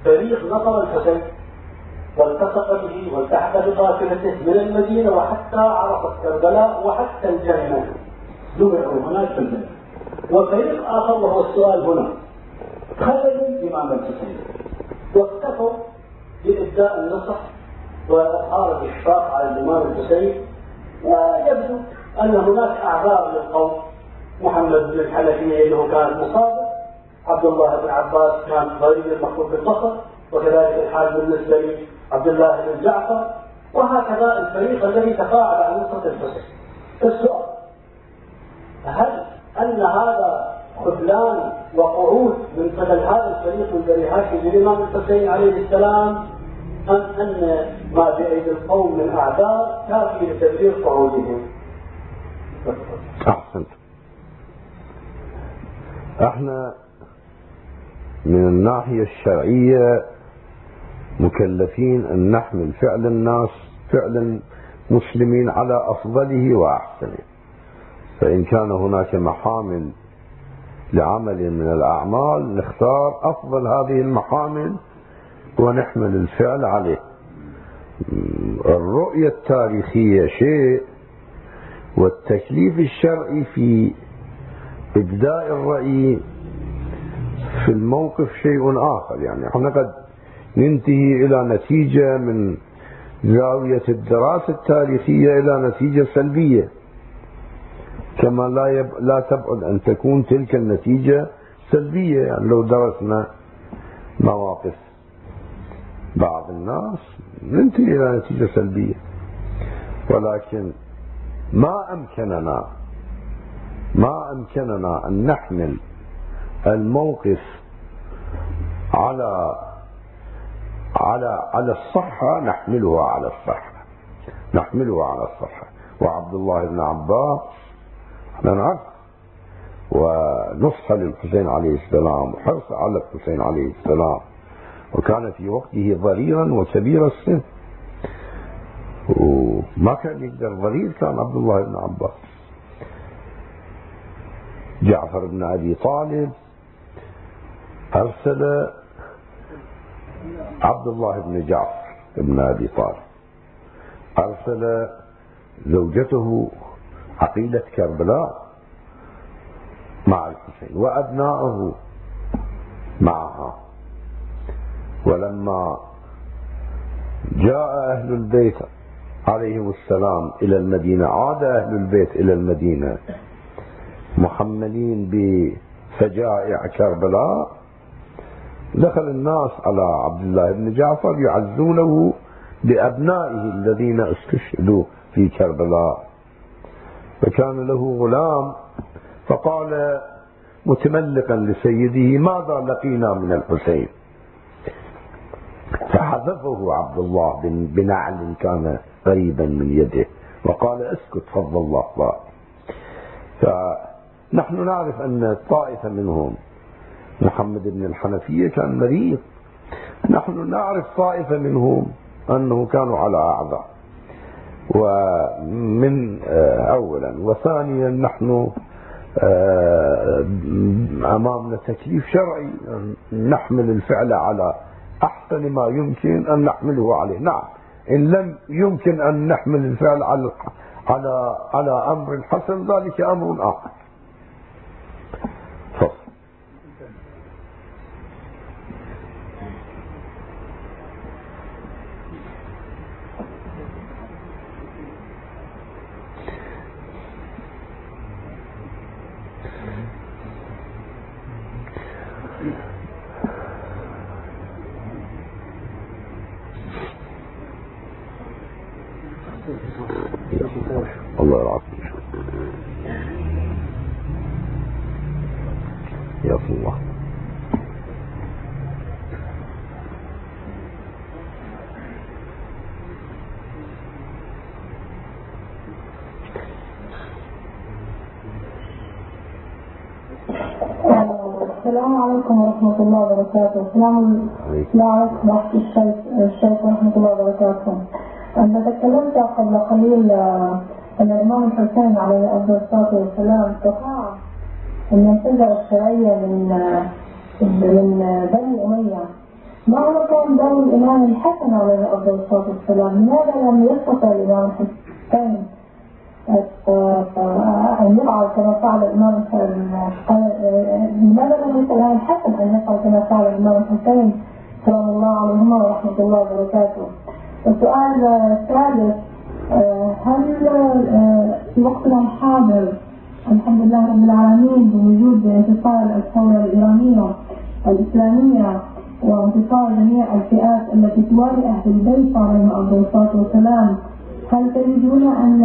فريق نصر الحسين والتصق به والتحق بقافلته من المدينة وحتى عرفت كربلاء وحتى الجنة جمعوا هناك في الجنة وفريق آخر وهو السؤال هنا. خذلوا الإمام الحسين. واكتفوا بإبداء النصح وإظهار الإشفاق على الإمام الحسين. ويبدو أن هناك أعذار للقوم. محمد بن الحنفية أنه كان مصاب عبد الله بن عباس كان ضرير المخلوق بالبصر وكذلك الحال بالنسبة لعبد الله بن جعفر وهكذا الفريق الذي تقاعد عن نصرة الحسين السؤال هل أن هذا خذلان وقعود من قبل هذا الفريق من بني هاشم للإمام الحسين عليه السلام أم أن ما بأيدي القوم من أعذار كافي لتبرير قعودهم؟ أحسنت إحنا من الناحية الشرعية مكلفين أن نحمل فعل الناس فعل مسلمين على أفضله وأحسنه. فإن كان هناك محامل لعمل من الأعمال نختار أفضل هذه المحامل ونحمل الفعل عليه. الرؤية التاريخية شيء والتكليف الشرعي في إبداء الرأي في الموقف شيء آخر. يعني إحنا قد ننتهي إلى نتيجة من زاوية الدراسة التاريخية إلى نتيجة سلبية. كما لا يب... لا تبعد أن تكون تلك النتيجة سلبية يعني لو درسنا مواقف بعض الناس ننتهي إلى نتيجة سلبية. ولكن ما أمكننا ما أمكننا أن نحمل الموقف على على على الصحة نحمله على الصحة. نحمله على الصحة. وعبد الله بن عباس نعرف ونصح للحسين عليه السلام وحرص على الحسين عليه السلام. وكان في وقته ضريرا وكبير السن. وما كان يقدر ضرير كان عبد الله بن عباس. جعفر بن أبي طالب أرسل عبد الله بن جعفر بن أبي طالب. أرسل زوجته عقيدة كربلاء مع الحسين وابنائه معها. ولما جاء أهل البيت عليهم السلام إلى المدينة عاد أهل البيت إلى المدينة محملين بفجائع كربلاء دخل الناس على عبد الله بن جعفر يعزونه بأبنائه الذين استشهدوا في كربلاء فكان له غلام فقال متملقا لسيده ماذا لقينا من الحسين فحذفه عبد الله بنعل كان قريبا من يده وقال اسكت فضل الله. فنحن نعرف أن طائفة منهم محمد بن الحنفية كان مريض. نحن نعرف طائفة منهم أنه كانوا على أعذار ومن آه، أولا. وثانيا نحن آه، أمامنا تكليف شرعي نحمل الفعل على أحسن ما يمكن أن نحمله عليه. نعم إن لم يمكن أن نحمل الفعل على على على أمر حسن ذلك أمر آخر الله العظيم يا الله السلام عليكم ورحمة الله وبركاته. السلام عليكم. ورحمة الشيخ الشيخ ورحمة الله وبركاته. أنا تكلمت قبل قليل آه، أن الإمام الحسين عليه أفضل الصلاة والسلام استطاع أن ينتزع الشرعية من آه، من بني أمية. ما هو كان دور الإمام الحسن عليه أفضل الصلاة والسلام؟ لماذا لم يستطع الإمام الحسين أن يفعل كما فعل الإمام لماذا لم الإمام الحسن أن يفعل كما فعل الإمام الحسين سلام الله عليهما ورحمة الله وبركاته. السؤال الثالث هل في وقتنا الحاضر الحمد لله رب العالمين بوجود انتصار الثورة الإيرانية الإسلامية وانتصار جميع الفئات التي توالي أهل البيت عليهم أفضل الصلاة والسلام هل تجدون أن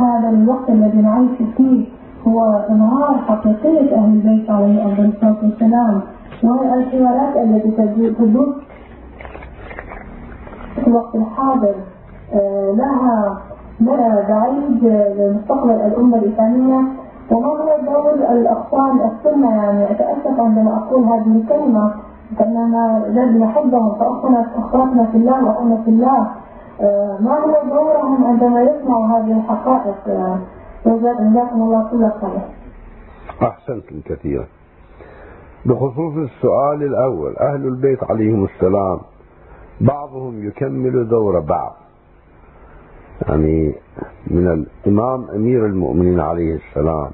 هذا الوقت الذي نعيش فيه هو إظهار حقيقية أهل البيت عليهم أفضل الصلاة والسلام؟ والحوارات التي تدور في الوقت الحاضر آه، لها مدى بعيد لمستقبل الأمة الإسلامية؟ وما هو دور الأقوام السنة؟ يعني أتأسف عندما أقول هذه الكلمة كأننا جد نحبهم فأخونا أخواتنا في الله وأخونا في الله. ما هو دورهم عندما يسمعوا هذه الحقائق؟ آه، جزاكم الله كل خير أحسنتم كثيرا. بخصوص السؤال الأول أهل البيت عليهم السلام بعضهم يكمل دور بعض. يعني من الإمام أمير المؤمنين عليه السلام.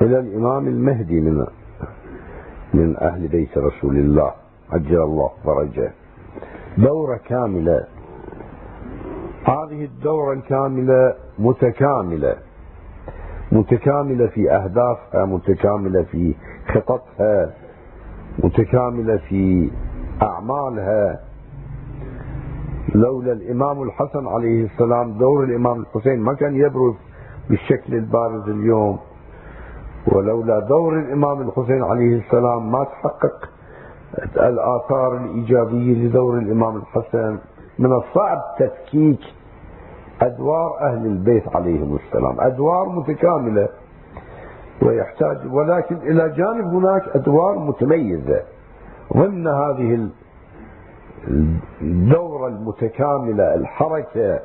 إلى الإمام المهدي من من أهل بيت رسول الله. عجل الله فرجه. دورة كاملة. هذه الدورة الكاملة متكاملة متكاملة في أهدافها متكاملة في خططها متكاملة في أعمالها. لولا الإمام الحسن عليه السلام دور الإمام الحسين ما كان يبرز بالشكل البارز اليوم. ولولا دور الإمام الحسين عليه السلام ما تحقق الآثار الإيجابية لدور الإمام الحسن. من الصعب تفكيك أدوار أهل البيت عليهم السلام. أدوار متكاملة ويحتاج ولكن إلى جانب هناك أدوار متميزة. ضمن هذه الدورة المتكاملة الحركة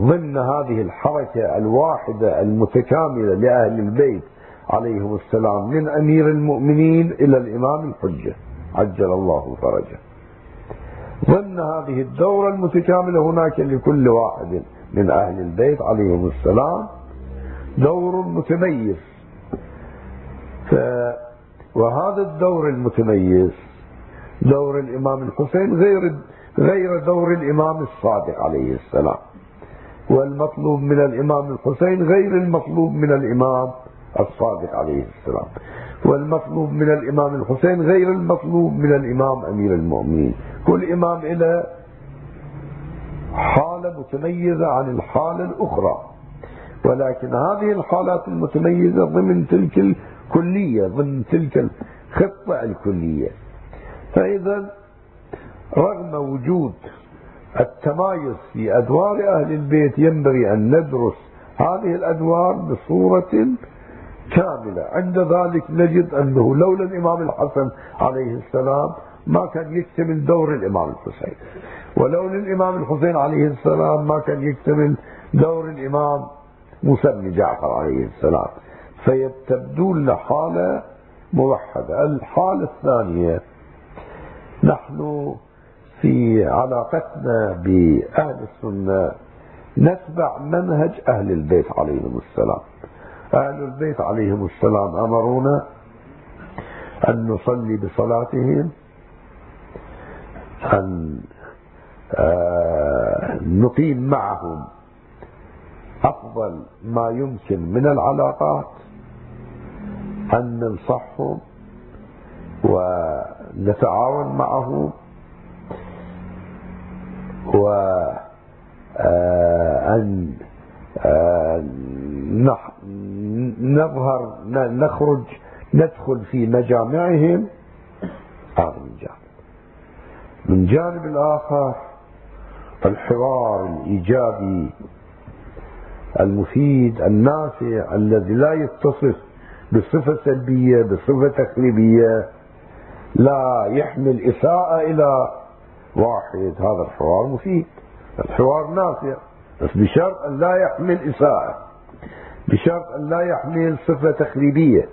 ضمن هذه الحركة الواحدة المتكاملة لأهل البيت عليهم السلام من أمير المؤمنين إلى الإمام الحجة. عجل الله فرجه. ضمن هذه الدورة المتكاملة هناك لكل واحد من أهل البيت عليهم السلام دور متميز. ف وهذا الدور المتميز دور الإمام الحسين غير غير دور الإمام الصادق عليه السلام. والمطلوب من الإمام الحسين غير المطلوب من الإمام الصادق عليه السلام. والمطلوب من الإمام الحسين غير المطلوب من الإمام أمير المؤمنين. كل إمام إلى حالة متميزة عن الحالة الأخرى. ولكن هذه الحالات المتميزة ضمن تلك الكلية ضمن تلك الخطة الكلية. فإذا رغم وجود التمايز في أدوار أهل البيت ينبغي أن ندرس هذه الأدوار بصورة كاملة. عند ذلك نجد أنه لولا الإمام الحسن عليه السلام ما كان يكتمل دور الإمام الحسين. ولولا الإمام الحسين عليه السلام ما كان يكتمل دور الإمام موسى بن جعفر عليه السلام. فيتبدو لنا حالة موحدة. الحالة الثانية نحن في علاقتنا بأهل السنة نتبع منهج أهل البيت عليهم السلام. أهل البيت عليهم السلام أمرونا أن نصلي بصلاتهم أن آه، نقيم معهم أفضل ما يمكن من العلاقات أن ننصحهم ونتعاون معهم وأن آه، نظهر نخرج ندخل في مجامعهم. هذا من جانب. من جانب الآخر الحوار الإيجابي المفيد النافع الذي لا يتصف بصفة سلبية بصفة تخريبية لا يحمل إساءة إلى واحد. هذا الحوار مفيد. الحوار نافع بس بشرط أن لا يحمل إساءة. بشرط أن لا يحمل صفة تخريبية.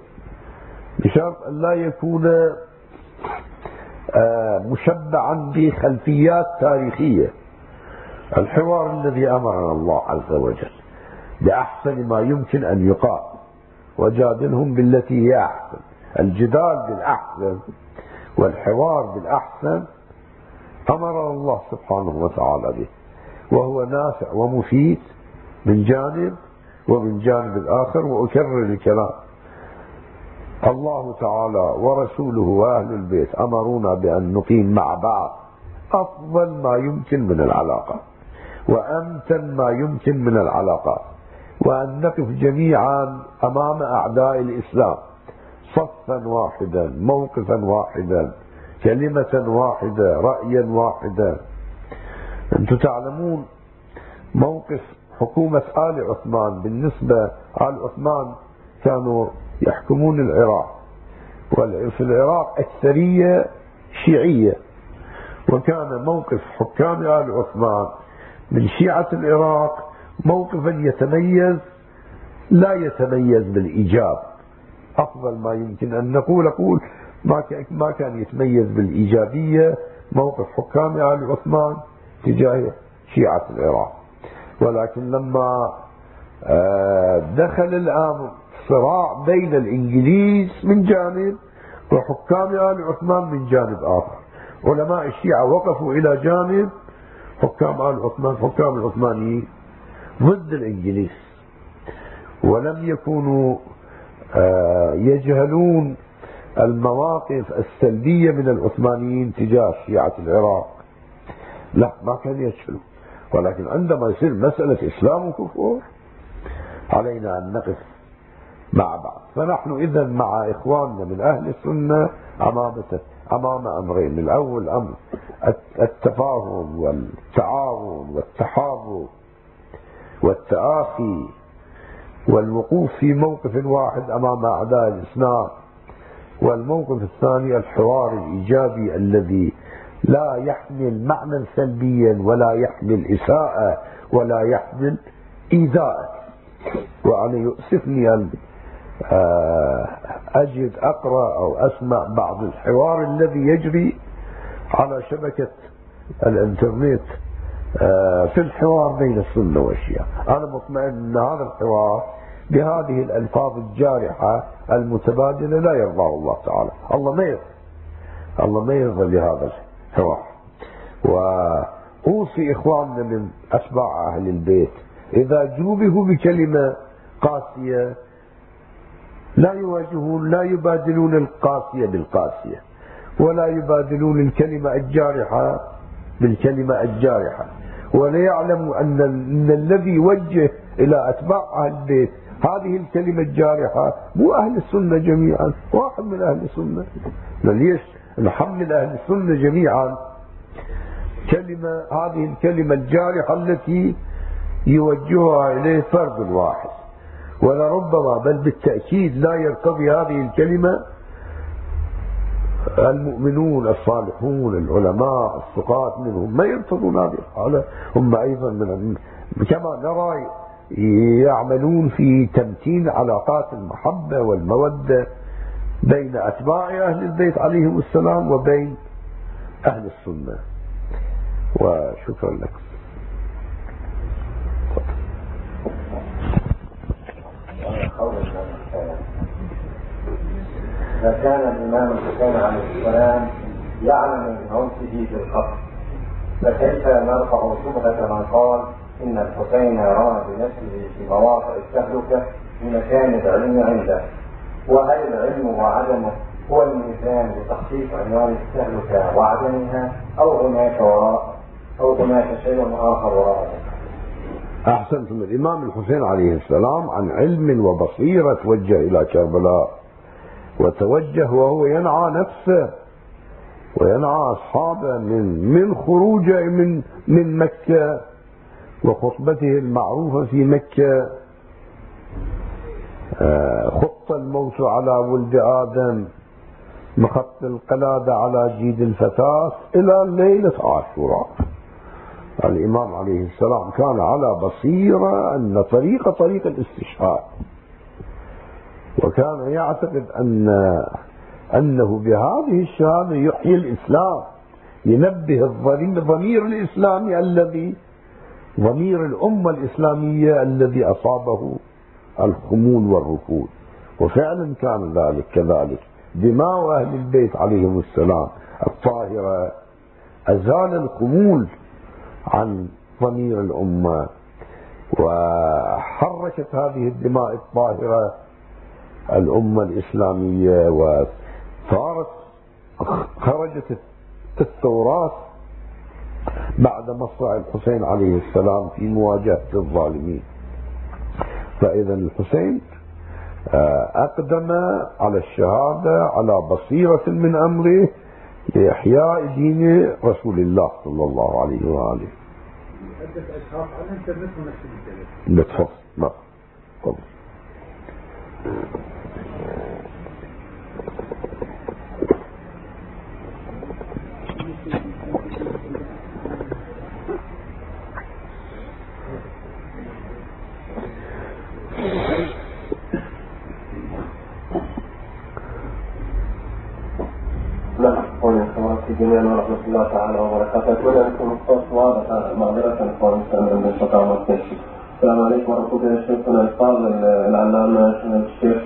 بشرط أن لا يكون آه، مشبعا بخلفيات تاريخية. الحوار الذي أمرنا الله عز وجل بأحسن ما يمكن أن يقال وجادلهم بالتي هي أحسن. الجدال بالأحسن والحوار بالأحسن أمر الله سبحانه وتعالى به وهو نافع ومفيد من جانب ومن جانب الآخر وأكرر الكلام. الله تعالى ورسوله وأهل البيت أمرونا بأن نقيم مع بعض أفضل ما يمكن من العلاقة وأمتن ما يمكن من العلاقات وأن نقف جميعا أمام أعداء الإسلام صفا واحدا موقفا واحدا كلمة واحدة رأيا واحدا. أنتم تعلمون موقف حكومة آل عثمان بالنسبة آل عثمان كانوا يحكمون العراق. وفي العراق أكثرية شيعية. وكان موقف حكام آل عثمان من شيعة العراق موقفا يتميز لا يتميز بالإيجاب. أفضل ما يمكن أن نقول أقول ما كان يتميز بالإيجابية موقف حكام آل عثمان تجاه شيعة العراق. ولكن لما آه، دخل الأمر صراع بين الإنجليز من جانب وحكام آل عثمان من جانب آخر. علماء الشيعة وقفوا إلى جانب حكام آل عثمان حكام العثمانيين ضد الإنجليز. ولم يكونوا آه، يجهلون المواقف السلبية من العثمانيين تجاه شيعة العراق. لا ما كان يجهلوا ولكن عندما يصير مسألة إسلام وكفر علينا أن نقف مع بعض. فنحن إذا مع إخواننا من أهل السنة أمام أمام أمرين. الأول أمر التفاهم والتعاون والتحاور والتآخي والوقوف في موقف واحد أمام أعداء الإسلام والموقف الثاني الحوار الإيجابي الذي لا يحمل معنى سلبيا ولا يحمل إساءة ولا يحمل إيذاء. وأنا يؤسفني أن آه، أجد أقرأ أو أسمع بعض الحوار الذي يجري على شبكة الإنترنت آه، في الحوار بين السنة والشيعة. أنا مطمئن أن هذا الحوار بهذه الألفاظ الجارحة المتبادلة لا يرضاه الله تعالى. الله ما يرضى. الله ما يرضى بهذا الحوار وأوصي إخواننا من أتباع أهل البيت إذا جوبهوا بكلمة قاسية لا يواجهون لا يبادلون القاسية بالقاسية ولا يبادلون الكلمة الجارحة بالكلمة الجارحة ولا يعلم أن, أن الذي يوجه إلى أتباع أهل البيت هذه الكلمة الجارحة مو أهل السنة جميعا واحد من أهل السنة. ليش نحمل أهل السنة جميعا. كلمة هذه الكلمة الجارحة التي يوجهها إليه فرد واحد. ولربما بل بالتأكيد لا يرتضي هذه الكلمة المؤمنون الصالحون العلماء الثقات منهم ما يرتضون هذه الحالة. هم أيضا من كما نرى يعملون في تمتين علاقات المحبة والمودة. بين أتباع أهل البيت عليهم السلام وبين أهل السنة. وشكرا لكم إذا كان الإمام الحسين عليه السلام يعلم من موته بالقتل فكيف نرفع شبهة من قال إن الحسين رمى بنفسه في مواقع التهلكة بمكان العلم عنده؟ وهل العلم وعدمه هو الميزان لتخصيص عنوان التهلكة وعدمها أو هناك وراء أو هناك شيء آخر وراء؟ أحسنتم. الإمام الحسين عليه السلام عن علم وبصيرة توجه إلى كربلاء وتوجه وهو ينعى نفسه وينعى أصحابه من من خروجه من من مكة وخطبته المعروفة في مكة. خط الموت على ولد آدم مخط القلادة على جيد الفتاة إلى ليلة عاشوراء. الإمام عليه السلام كان على بصيرة أن طريق طريق الاستشهاد. وكان يعتقد أن أنه بهذه الشهادة يحيي الإسلام ينبه الضمير الإسلامي الذي ضمير الأمة الإسلامية الذي أصابه. الخمول والركود وفعلا كان ذلك كذلك. دماء أهل البيت عليهم السلام الطاهرة أزال الخمول عن ضمير الأمة. وحركت هذه الدماء الطاهرة الأمة الإسلامية وصارت خرجت الثورات بعد مصرع الحسين عليه السلام في مواجهة الظالمين. فإذا الحسين آه، أقدم على الشهادة على بصيرة من أمره لإحياء دين رسول الله صلى الله عليه وآله. عدة أشخاص على الإنترنت ونفس تفضل جميعا ورحمة الله تعالى وبركاته. أتمنى أن يكون الصوت واضح معذرة إخوان المستمعين باستطاع السلام عليكم ورحمة الله شيخنا الفاضل العلامة الشيخ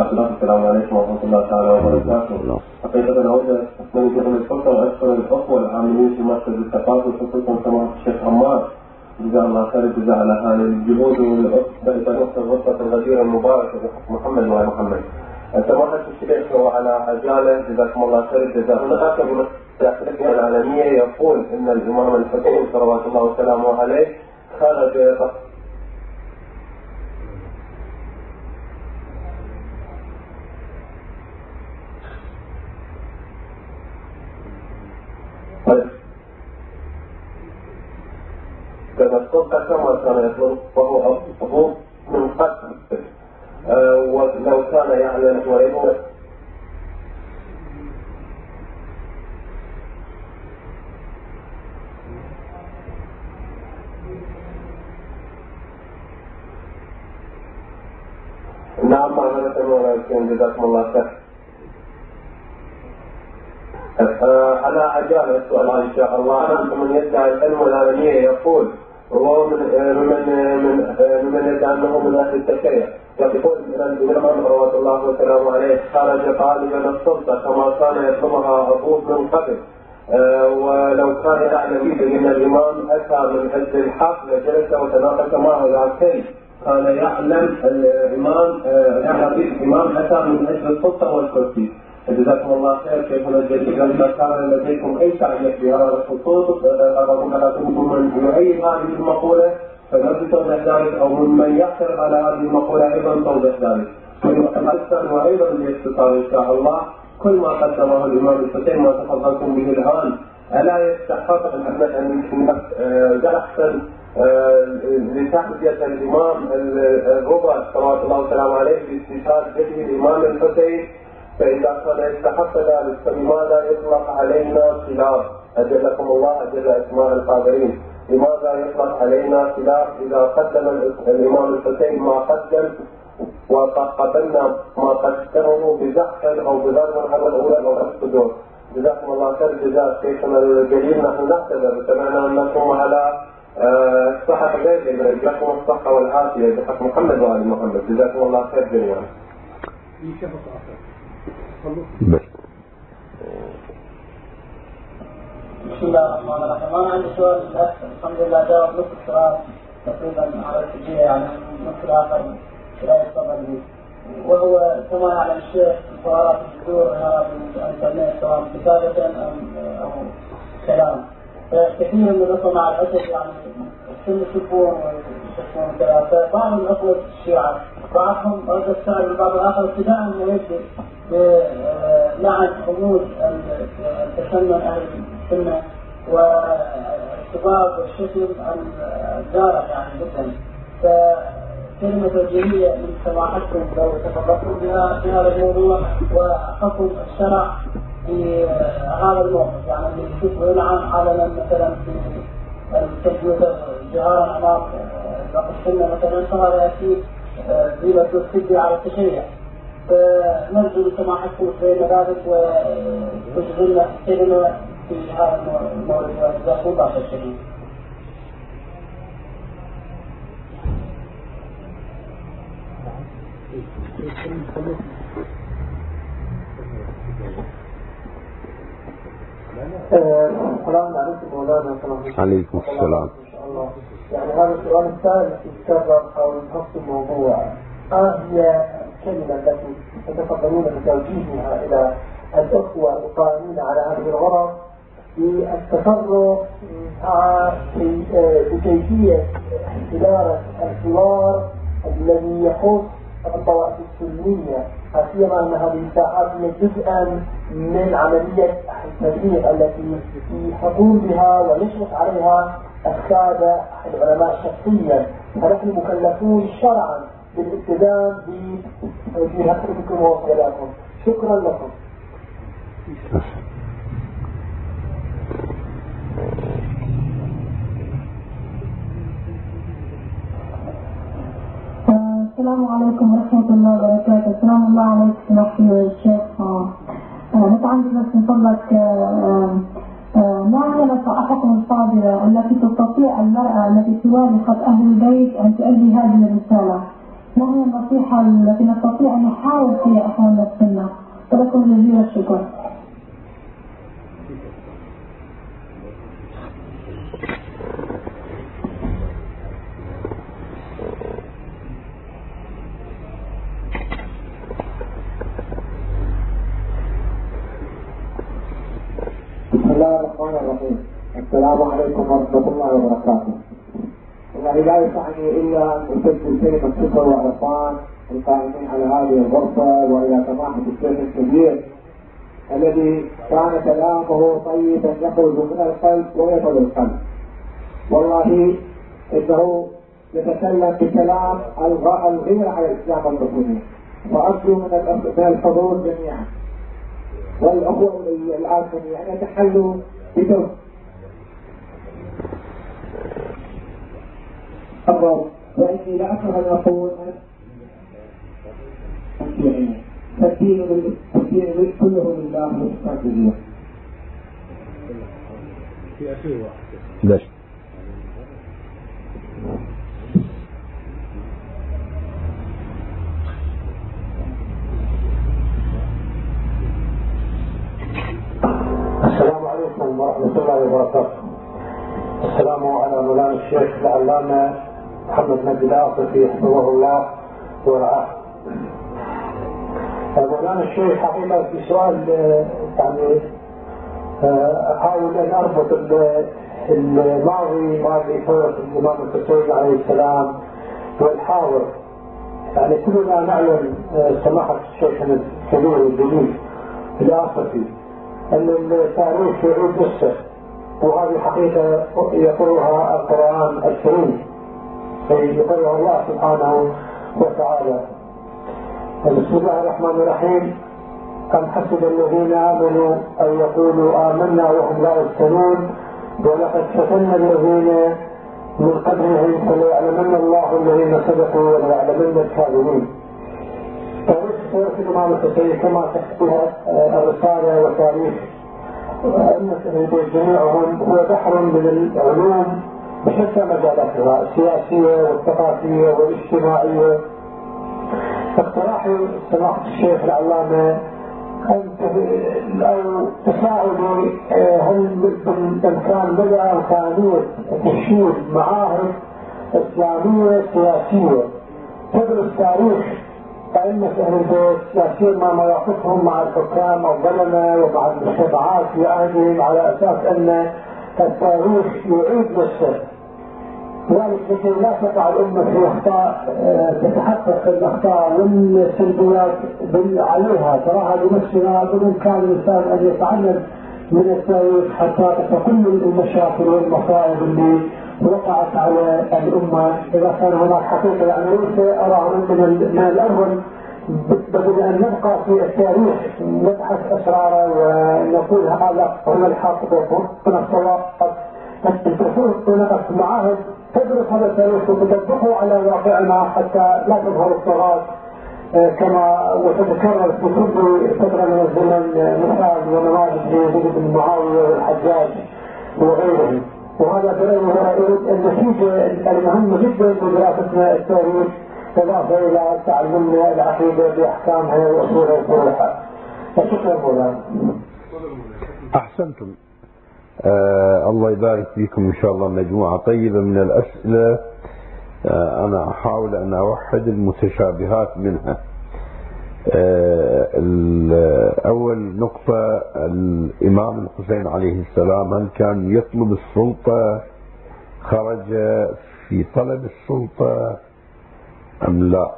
عبد الله. السلام عليكم ورحمة الله تعالى وبركاته. حقيقة أود أستثمن بهم الفرصة وأشكر الأخوة العاملين في مركز الثقافة خصوصا سماحة الشيخ عمار. جزاه الله خير الجزاء على هذه الجهود والأخت الغرفة الغديرة المباركة بحق محمد وآل محمد. سماحة الشيخ وعلى عجالة جزاكم الله خير. الجزاء. هناك الأخلاقية العالمية يقول أن الإمام الحسين صلوات الله وسلامه عليه خرج كما كان يطلب وهو من قتل ولو كان يعلم ويموت. نعم معنا مولانا جزاكم الله خير. على عجالة السؤال إن شاء الله. أنا من يدعي العلم العالمية يقول وهو من من من ممن يدعي أنه من أهل التكيه يقول الامام صلوات الله وسلامه عليه خرج طالبا السلطه كما كان يطلبها أبوه من قبل. آه، ولو كان يعلم إن الإمام أتى من أجل الحق لجلس وتناقش معه العسكري كان يعلم الإمام آه، يعلم الإمام أتى من أجل السلطه والكرسي. جزاكم الله خير شيخنا الجليل إذا كان لديكم أي تعليق في هذا الخصوص اردتم ان يعيد هذه المقولة؟ فنرجو توضيح ذلك أو ممن يعترض على هذه المقوله أيضا توضيح ذلك. ويتحسن وأيضا باختصار إن شاء الله كل ما قدمه الإمام الحسين ما تفضلتم به الآن ألا يستحق أن يحسن لتحدية الإمام الربع صلوات الله وسلامه عليه باستشهاد جده الإمام الحسين. فإذا كان يستحق ذلك فلماذا يطلق علينا خلاف؟ أجلكم الله أجل أسماء القادرين. لماذا يطلق علينا خلاف إذا قدم الإمام الحسين ما قدم وقبلنا ما قدمه بزحف أو بضرب على الأولى أو الصدور جزاكم الله خير. جزاء شيخنا الجليل. نحن نعتذر. سمعنا أنكم على آه، صحة غير لكم الصحة والعافية. بحق محمد وآل محمد. جزاكم الله خير جميعا. بس. بسم الله الرحمن الرحيم أنا عندي سؤال للاسف الحمد لله جاوب نصف السؤال تقريبا على التجيه يعني نصف الآخر لا يصطدم به وهو كما يعلم الشيخ القرارات الدكتور هذا الإنترنت سواء كتابه ام أو كلام. فكثير من الأخوة مع الأسف يعني يسبون ويشوفون كذا فبعض الشيعة بعضهم رد السائل البعض الآخر ابتداء انه يبدو بلعن حمود التسنن أهل السنة والشباب والشتم الجارح يعني جدا فكلمة توجيهية من سماحتكم لو تفضلتم بها في هذا الموضوع وحكم الشرع في هذا الموقف يعني اللي يشوف ويلعن علنا مثلا في الكمبيوتر جهارا امام باقي السنة مثلا فهذا أكيد زينة السد على التشيع فنرجو سماحتكم بين ذلك وتشغلنا كلمة في هذا شديد. السلام عليكم السلام يعني هذا السؤال الثالث يتكرر حول نفس الموضوع ما هي الكلمة التي تتفضلون بتوجيهها إلى الأخوة القائمين على هذه الغرض في التصرف بكيفية إدارة الحوار الذي يخص الطوائف السنية. لا أن هذه الساحات هي جزءا من عملية التبليغ التي يحقون بها ويشرف عليها السادة العلماء شخصيا. فنحن مكلفون شرعا بالالتزام بتوجيهاتكم ووصولاتكم شكرا لكم. السلام عليكم ورحمة الله وبركاته السلام الله عليك سماحة الشيخ متعمد بس من فضلك ما هي نصائحكم الفاضلة التي تستطيع المرأة التي توافق أهل البيت أن تؤدي هذه الرسالة؟ ما هي النصيحة التي نستطيع أن نحاول فيها أخواننا السنة؟ ولكم جزيل الشكر. بسم الله الرحمن الرحيم السلام عليكم ورحمة الله وبركاته. والله لا يسعني إلا أن أسجل كلمة شكر وعرفان القائمين على هذه الغرفة وإلى سماحة الشيخ الكبير الذي كان كلامه طيبا يخرج من القلب ويصل القلب. والله إنه يتكلم بكلام الغير على الإسلام المسلمين فارجو من الحضور جميعا. والأخوة الآن ان يتحلوا بتوبه الروض وإني لأكره أن أقول الدين الدين كله لله سبحانه وتعالى السلام عليكم ورحمة الله وبركاته. السلام على مولانا الشيخ العلامة محمد نبي العاطفي حفظه الله ورعاه. مولانا الشيخ حقيقة في سؤال يعني أحاول أن أربط الماضي ماضي ثورة الإمام الحسين عليه السلام والحاضر يعني كلنا نعلم سماحة الشيخ الكبير الجليل الآصفي أن التاريخ يعود نفسه وهذه حقيقة يقولها القرآن الكريم يقولها الله سبحانه وتعالى. بسم الله الرحمن الرحيم. أم حسب الذين آمنوا أن يقولوا آمنا وهم لا يفتنون؟ ولقد فتنا الذين من قبلهم فليعلمن الله الذين صدقوا وليعلمن الكاذبين. سورة الإمام الحسين كما تحكيها الرسالة وتاريخ أئمة جميعهم هو بحر من العلوم. بشتى مجالاتها السياسية والثقافية والاجتماعية اقتراحي سماحة الشيخ العلامة أو تساؤلي هل بالإمكان مدى إمكانية تشكيل معاهد إسلامية سياسية تدرس تاريخ أئمة أهل البيت سياسيا ما مواقفهم مع الحكام الظلمة ومع المجتمعات في عهدهم على أساس أن التاريخ يعيد نفسه. ذلك لكي لا تقع الأمة في أخطاء تتحقق الأخطاء والسلبيات عليها. تراها بنفسها بالإمكان الإنسان أن يتعلم من التاريخ حتى كل المشاكل والمصائب اللي وقعت على الأمة. إذا كان هناك حقيقة يعني ليس من من الأول. بدل أن نبقى في التاريخ نبحث أسراره ونقول هذا هو الحق وهنا الصواب تكون هناك معاهد تدرس هذا التاريخ وتطبقه على واقعنا حتى لا تظهر الطغاة كما وتتكرر في كل فترة من الزمن مثال ونماذج يزيد بن معاوية والحجاج وغيرهم. وهذا برأيي النتيجة المهمة جدا لدراستنا التاريخ. إضافة إلى تعلمنا العقيدة بأحكامها وأصولها وفروعها فشكرا مولانا. أحسنتم. آه الله يبارك فيكم إن شاء الله مجموعة طيبة من الأسئلة. آه أنا أحاول أن أوحد المتشابهات منها. آه أول نقطة الإمام الحسين عليه السلام هل كان يطلب السلطة خرج في طلب السلطة أم لا؟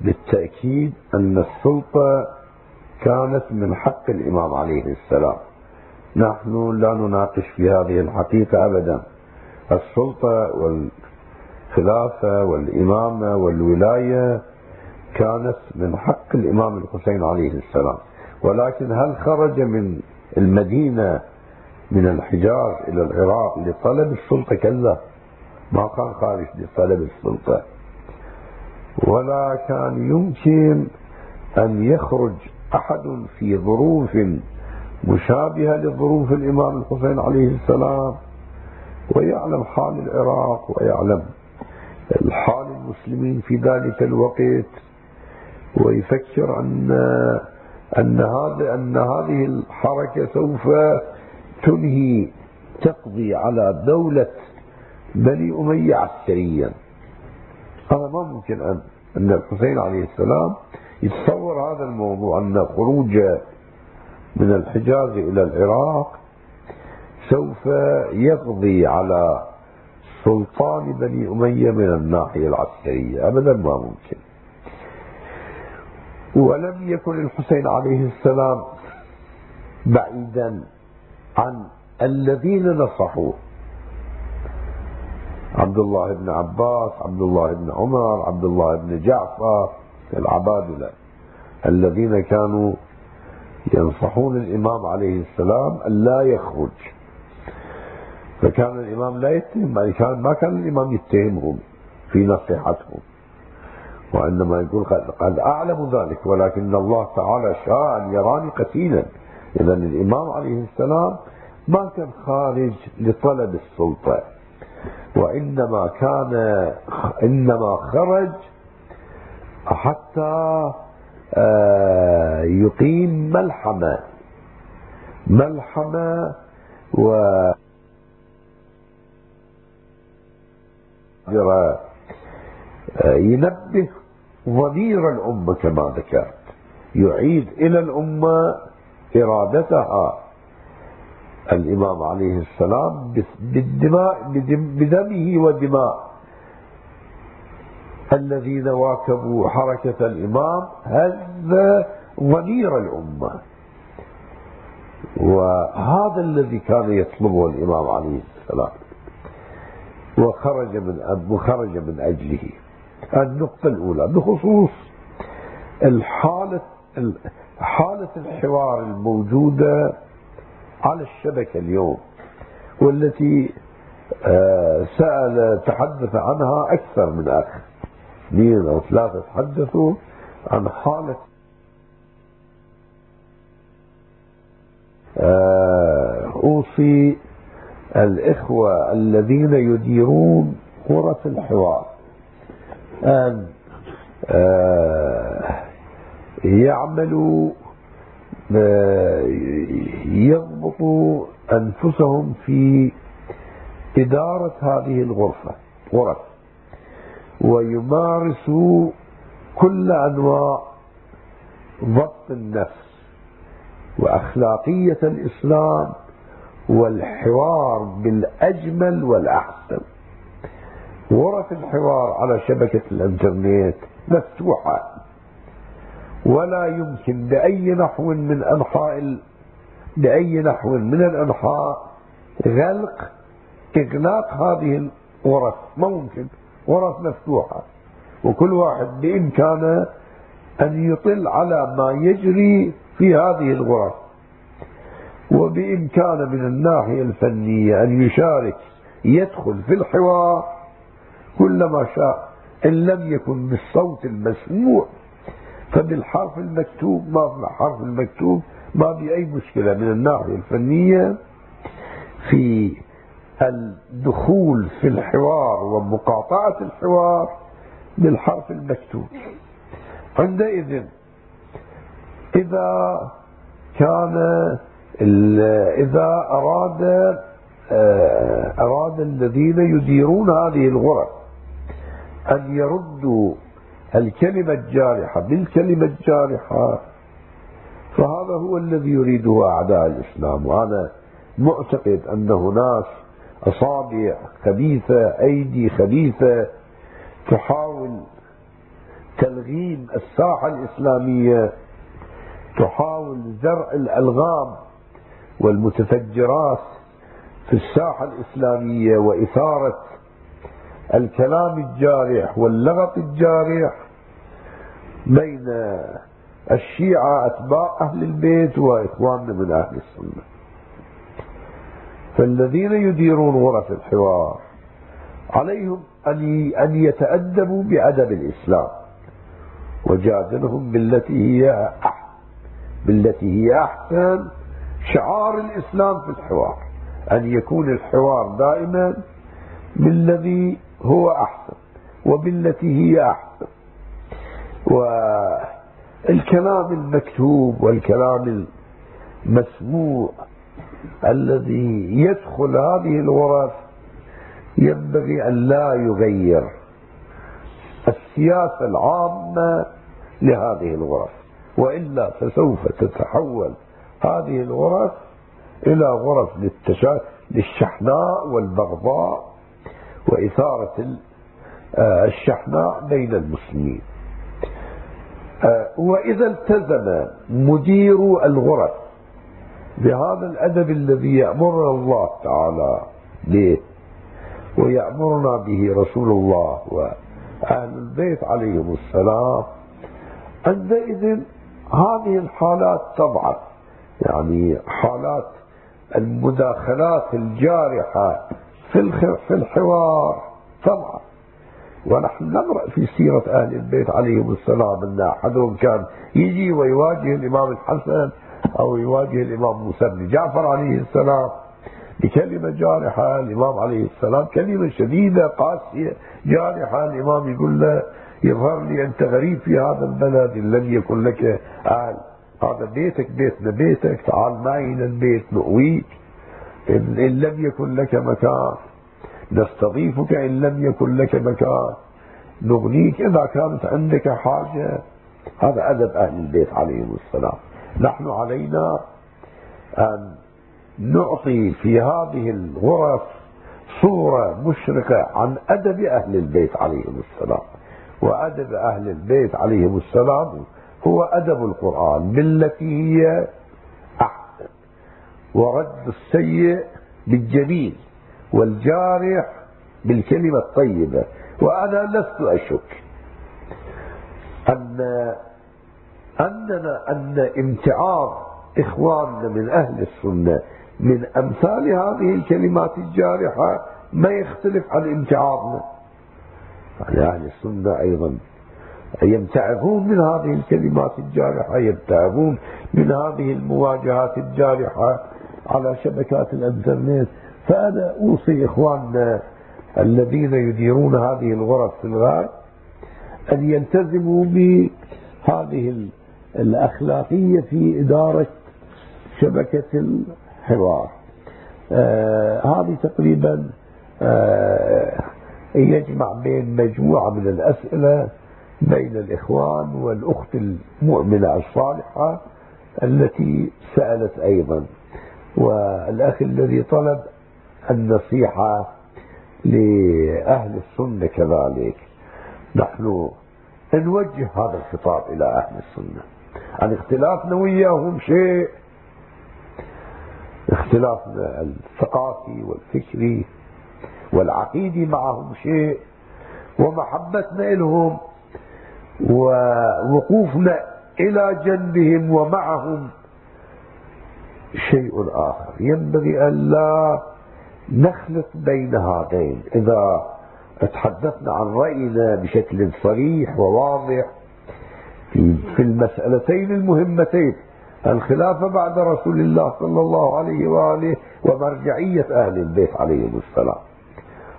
بالتأكيد أن السلطة كانت من حق الإمام عليه السلام. نحن لا نناقش في هذه الحقيقة أبدا. السلطة والخلافة والإمامة والولاية كانت من حق الإمام الحسين عليه السلام. ولكن هل خرج من المدينة من الحجاز إلى العراق لطلب السلطة؟ كلا. ما كان خارج لطلب السلطة. ولا كان يمكن أن يخرج أحد في ظروف مشابهة لظروف الإمام الحسين عليه السلام ويعلم حال العراق ويعلم حال المسلمين في ذلك الوقت ويفكر أن أن هذا أن هذه الحركة سوف تنهي تقضي على دولة بني أمية عسكريا. هذا ما ممكن أن أن الحسين عليه السلام يتصور هذا الموضوع أن خروج من الحجاز إلى العراق سوف يقضي على سلطان بني أمية من الناحية العسكرية. أبدا ما ممكن. ولم يكن الحسين عليه السلام بعيدا عن الذين نصحوه. عبد الله بن عباس عبد الله بن عمر عبد الله بن جعفر العبادلة الذين كانوا ينصحون الإمام عليه السلام أن لا يخرج. فكان الإمام لا يتهم يعني كان ما كان الإمام يتهمهم في نصيحتهم. وإنما يقول قد أعلم ذلك ولكن الله تعالى شاء أن يراني قتيلا. إذا الإمام عليه السلام ما كان خارج لطلب السلطة. وإنما كان إنما خرج حتى آه، يقيم ملحمة. ملحمة و ينبه ضمير الأمة كما ذكرت. يعيد إلى الأمة إرادتها. الإمام عليه السلام بالدماء بدمه ودماء. الذين واكبوا حركة الإمام هز ضمير الأمة. وهذا الذي كان يطلبه الإمام عليه السلام. وخرج من وخرج من أجله. النقطة الأولى بخصوص الحالة حالة الحوار الموجودة على الشبكة اليوم والتي آه، سأل تحدث عنها أكثر من أخ. اثنين أو ثلاثة تحدثوا عن حالة آه، أوصي الإخوة الذين يديرون غرف الحوار. أن آه، يعملوا يضبطوا أنفسهم في إدارة هذه الغرفة غرف. ويمارسوا كل أنواع ضبط النفس وأخلاقية الإسلام والحوار بالأجمل والأحسن. غرف الحوار على شبكة الإنترنت مفتوحة. ولا يمكن بأي نحو من أنحاء بأي نحو من الأنحاء غلق إغلاق هذه الغرف ممكن. غرف مفتوحة. وكل واحد بإمكانه أن يطل على ما يجري في هذه الغرف. وبإمكانه من الناحية الفنية أن يشارك يدخل في الحوار. كلما شاء إن لم يكن بالصوت المسموع فبالحرف المكتوب ما الحرف المكتوب ما في أي مشكلة من الناحية الفنية في الدخول في الحوار ومقاطعة الحوار بالحرف المكتوب. عندئذ إذا كان إذا أراد آه، أراد الذين يديرون هذه الغرف أن يردوا الكلمة الجارحة بالكلمة الجارحة. فهذا هو الذي يريده أعداء الإسلام وأنا معتقد أن هناك أصابع خبيثة أيدي خبيثة تحاول تلغيم الساحة الإسلامية تحاول زرع الألغام والمتفجرات في الساحة الإسلامية وإثارة الكلام الجارح واللغط الجارح. بين الشيعة أتباع أهل البيت وإخواننا من أهل السنة. فالذين يديرون غرف الحوار عليهم أن يتأدبوا بأدب الإسلام وجادلهم بالتي هي بالتي هي أحسن شعار الإسلام في الحوار. أن يكون الحوار دائما بالذي هو أحسن وبالتي هي أحسن. والكلام المكتوب والكلام المسموع الذي يدخل هذه الغرف ينبغي أن لا يغير السياسة العامة لهذه الغرف وإلا فسوف تتحول هذه الغرف إلى غرف للشحناء والبغضاء وإثارة آه، الشحناء بين المسلمين. وإذا التزم مدير الغرف بهذا الأدب الذي يأمرنا الله تعالى به ويأمرنا به رسول الله وأهل البيت عليهم السلام عندئذ هذه الحالات تضعف يعني حالات المداخلات الجارحة في الحوار تضعف ونحن نقرأ في سيرة أهل البيت عليهم السلام أن أحدهم كان يجي ويواجه الإمام الحسن أو يواجه الإمام موسى بن جعفر عليه السلام بكلمة جارحة الإمام عليه السلام كلمة شديدة قاسية جارحة الإمام يقول له يظهر لي أنت غريب في هذا البلد إن لم يكن لك أهل هذا بيتك بيتنا بيتك تعال معي إلى البيت نؤويك إن لم يكن لك مكان. نستضيفك إن لم يكن لك مكان. نغنيك إذا كانت عندك حاجة. هذا أدب أهل البيت عليهم السلام. نحن علينا أن نعطي في هذه الغرف صورة مشرقة عن أدب أهل البيت عليهم السلام. وأدب أهل البيت عليهم السلام هو أدب القرآن بالتي هي أحسن. ورد السيء بالجميل. والجارح بالكلمة الطيبة. وأنا لست أشك أن أننا أن امتعاض إخواننا من أهل السنة من أمثال هذه الكلمات الجارحة ما يختلف عن امتعاضنا. يعني أهل السنة أيضا يمتعظون من هذه الكلمات الجارحة يمتعظون من هذه المواجهات الجارحة على شبكات الإنترنت. فأنا أوصي إخواننا الذين يديرون هذه الغرف في الغار أن يلتزموا بهذه الأخلاقية في إدارة شبكة الحوار. آه هذه تقريبا آه يجمع بين مجموعة من الأسئلة بين الإخوان والأخت المؤمنة الصالحة التي سألت أيضا. والأخ الذي طلب النصيحة لأهل السنة كذلك. نحن نوجه هذا الخطاب إلى أهل السنة. عن اختلافنا وياهم شيء اختلافنا الثقافي والفكري والعقيدي معهم شيء ومحبتنا لهم ووقوفنا إلى جنبهم ومعهم شيء آخر. ينبغي أن لا نخلط بين هذين. إذا تحدثنا عن رأينا بشكل صريح وواضح في المسألتين المهمتين الخلافة بعد رسول الله صلى الله عليه وآله ومرجعية أهل البيت عليهم السلام.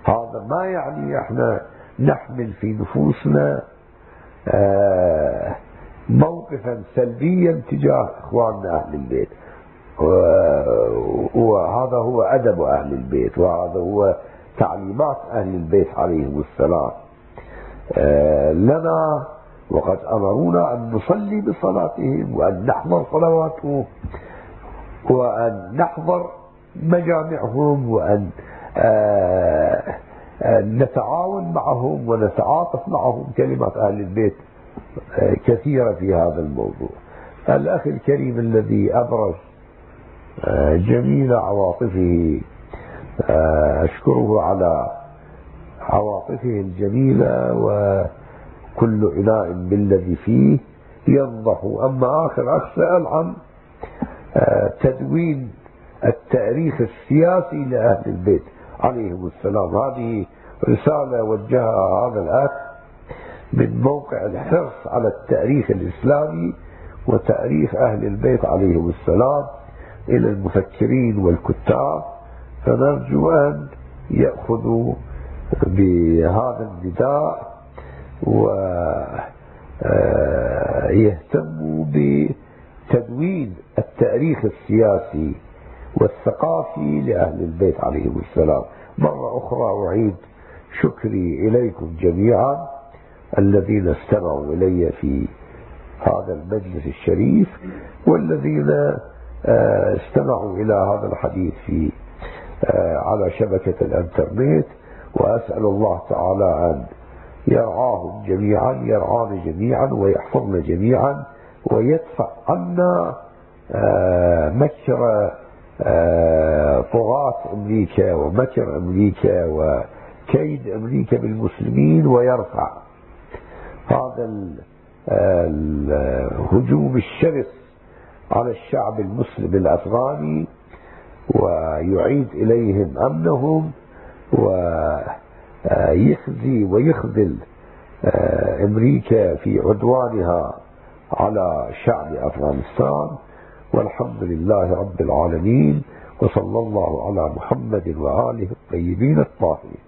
هذا ما يعني إحنا نحمل في نفوسنا آه، موقفا سلبيا تجاه إخواننا أهل البيت. وهذا هو أدب أهل البيت وهذا هو تعليمات أهل البيت عليهم السلام. آه، لنا وقد أمرونا أن نصلي بصلاتهم وأن نحضر صلواتهم وأن نحضر مجامعهم وأن آه نتعاون معهم ونتعاطف معهم كلمة أهل البيت آه، كثيرة في هذا الموضوع. الأخ الكريم الذي أبرز آه، جميل عواطفه. آه، أشكره على عواطفه الجميلة وكل إناء بالذي فيه ينضح أما آخر أخ سأل عن تدوين التأريخ السياسي لأهل البيت. عليهم السلام. هذه رسالة وجهها هذا الأخ من موقع الحرص على التأريخ الإسلامي وتأريخ أهل البيت. عليهم السلام. إلى المفكرين والكتاب فنرجو أن يأخذوا بهذا النداء ويهتموا بتدوين التاريخ السياسي والثقافي لأهل البيت عليهم السلام. مرة أخرى أعيد شكري إليكم جميعا الذين استمعوا إلي في هذا المجلس الشريف والذين آه، استمعوا إلى هذا الحديث في آه، على شبكة الإنترنت وأسأل الله تعالى أن يرعاهم جميعا يرعانا جميعا ويحفظنا جميعا ويدفع عنا آه، مكر آه، طغاة أمريكا ومكر أمريكا وكيد أمريكا بالمسلمين ويرفع هذا الهجوم الشرس على الشعب المسلم الأفغاني ويعيد إليهم أمنهم ويخزي ويخذل آه، أمريكا في عدوانها على شعب أفغانستان. والحمد لله رب العالمين وصلى الله على محمد وآله الطيبين الطاهرين.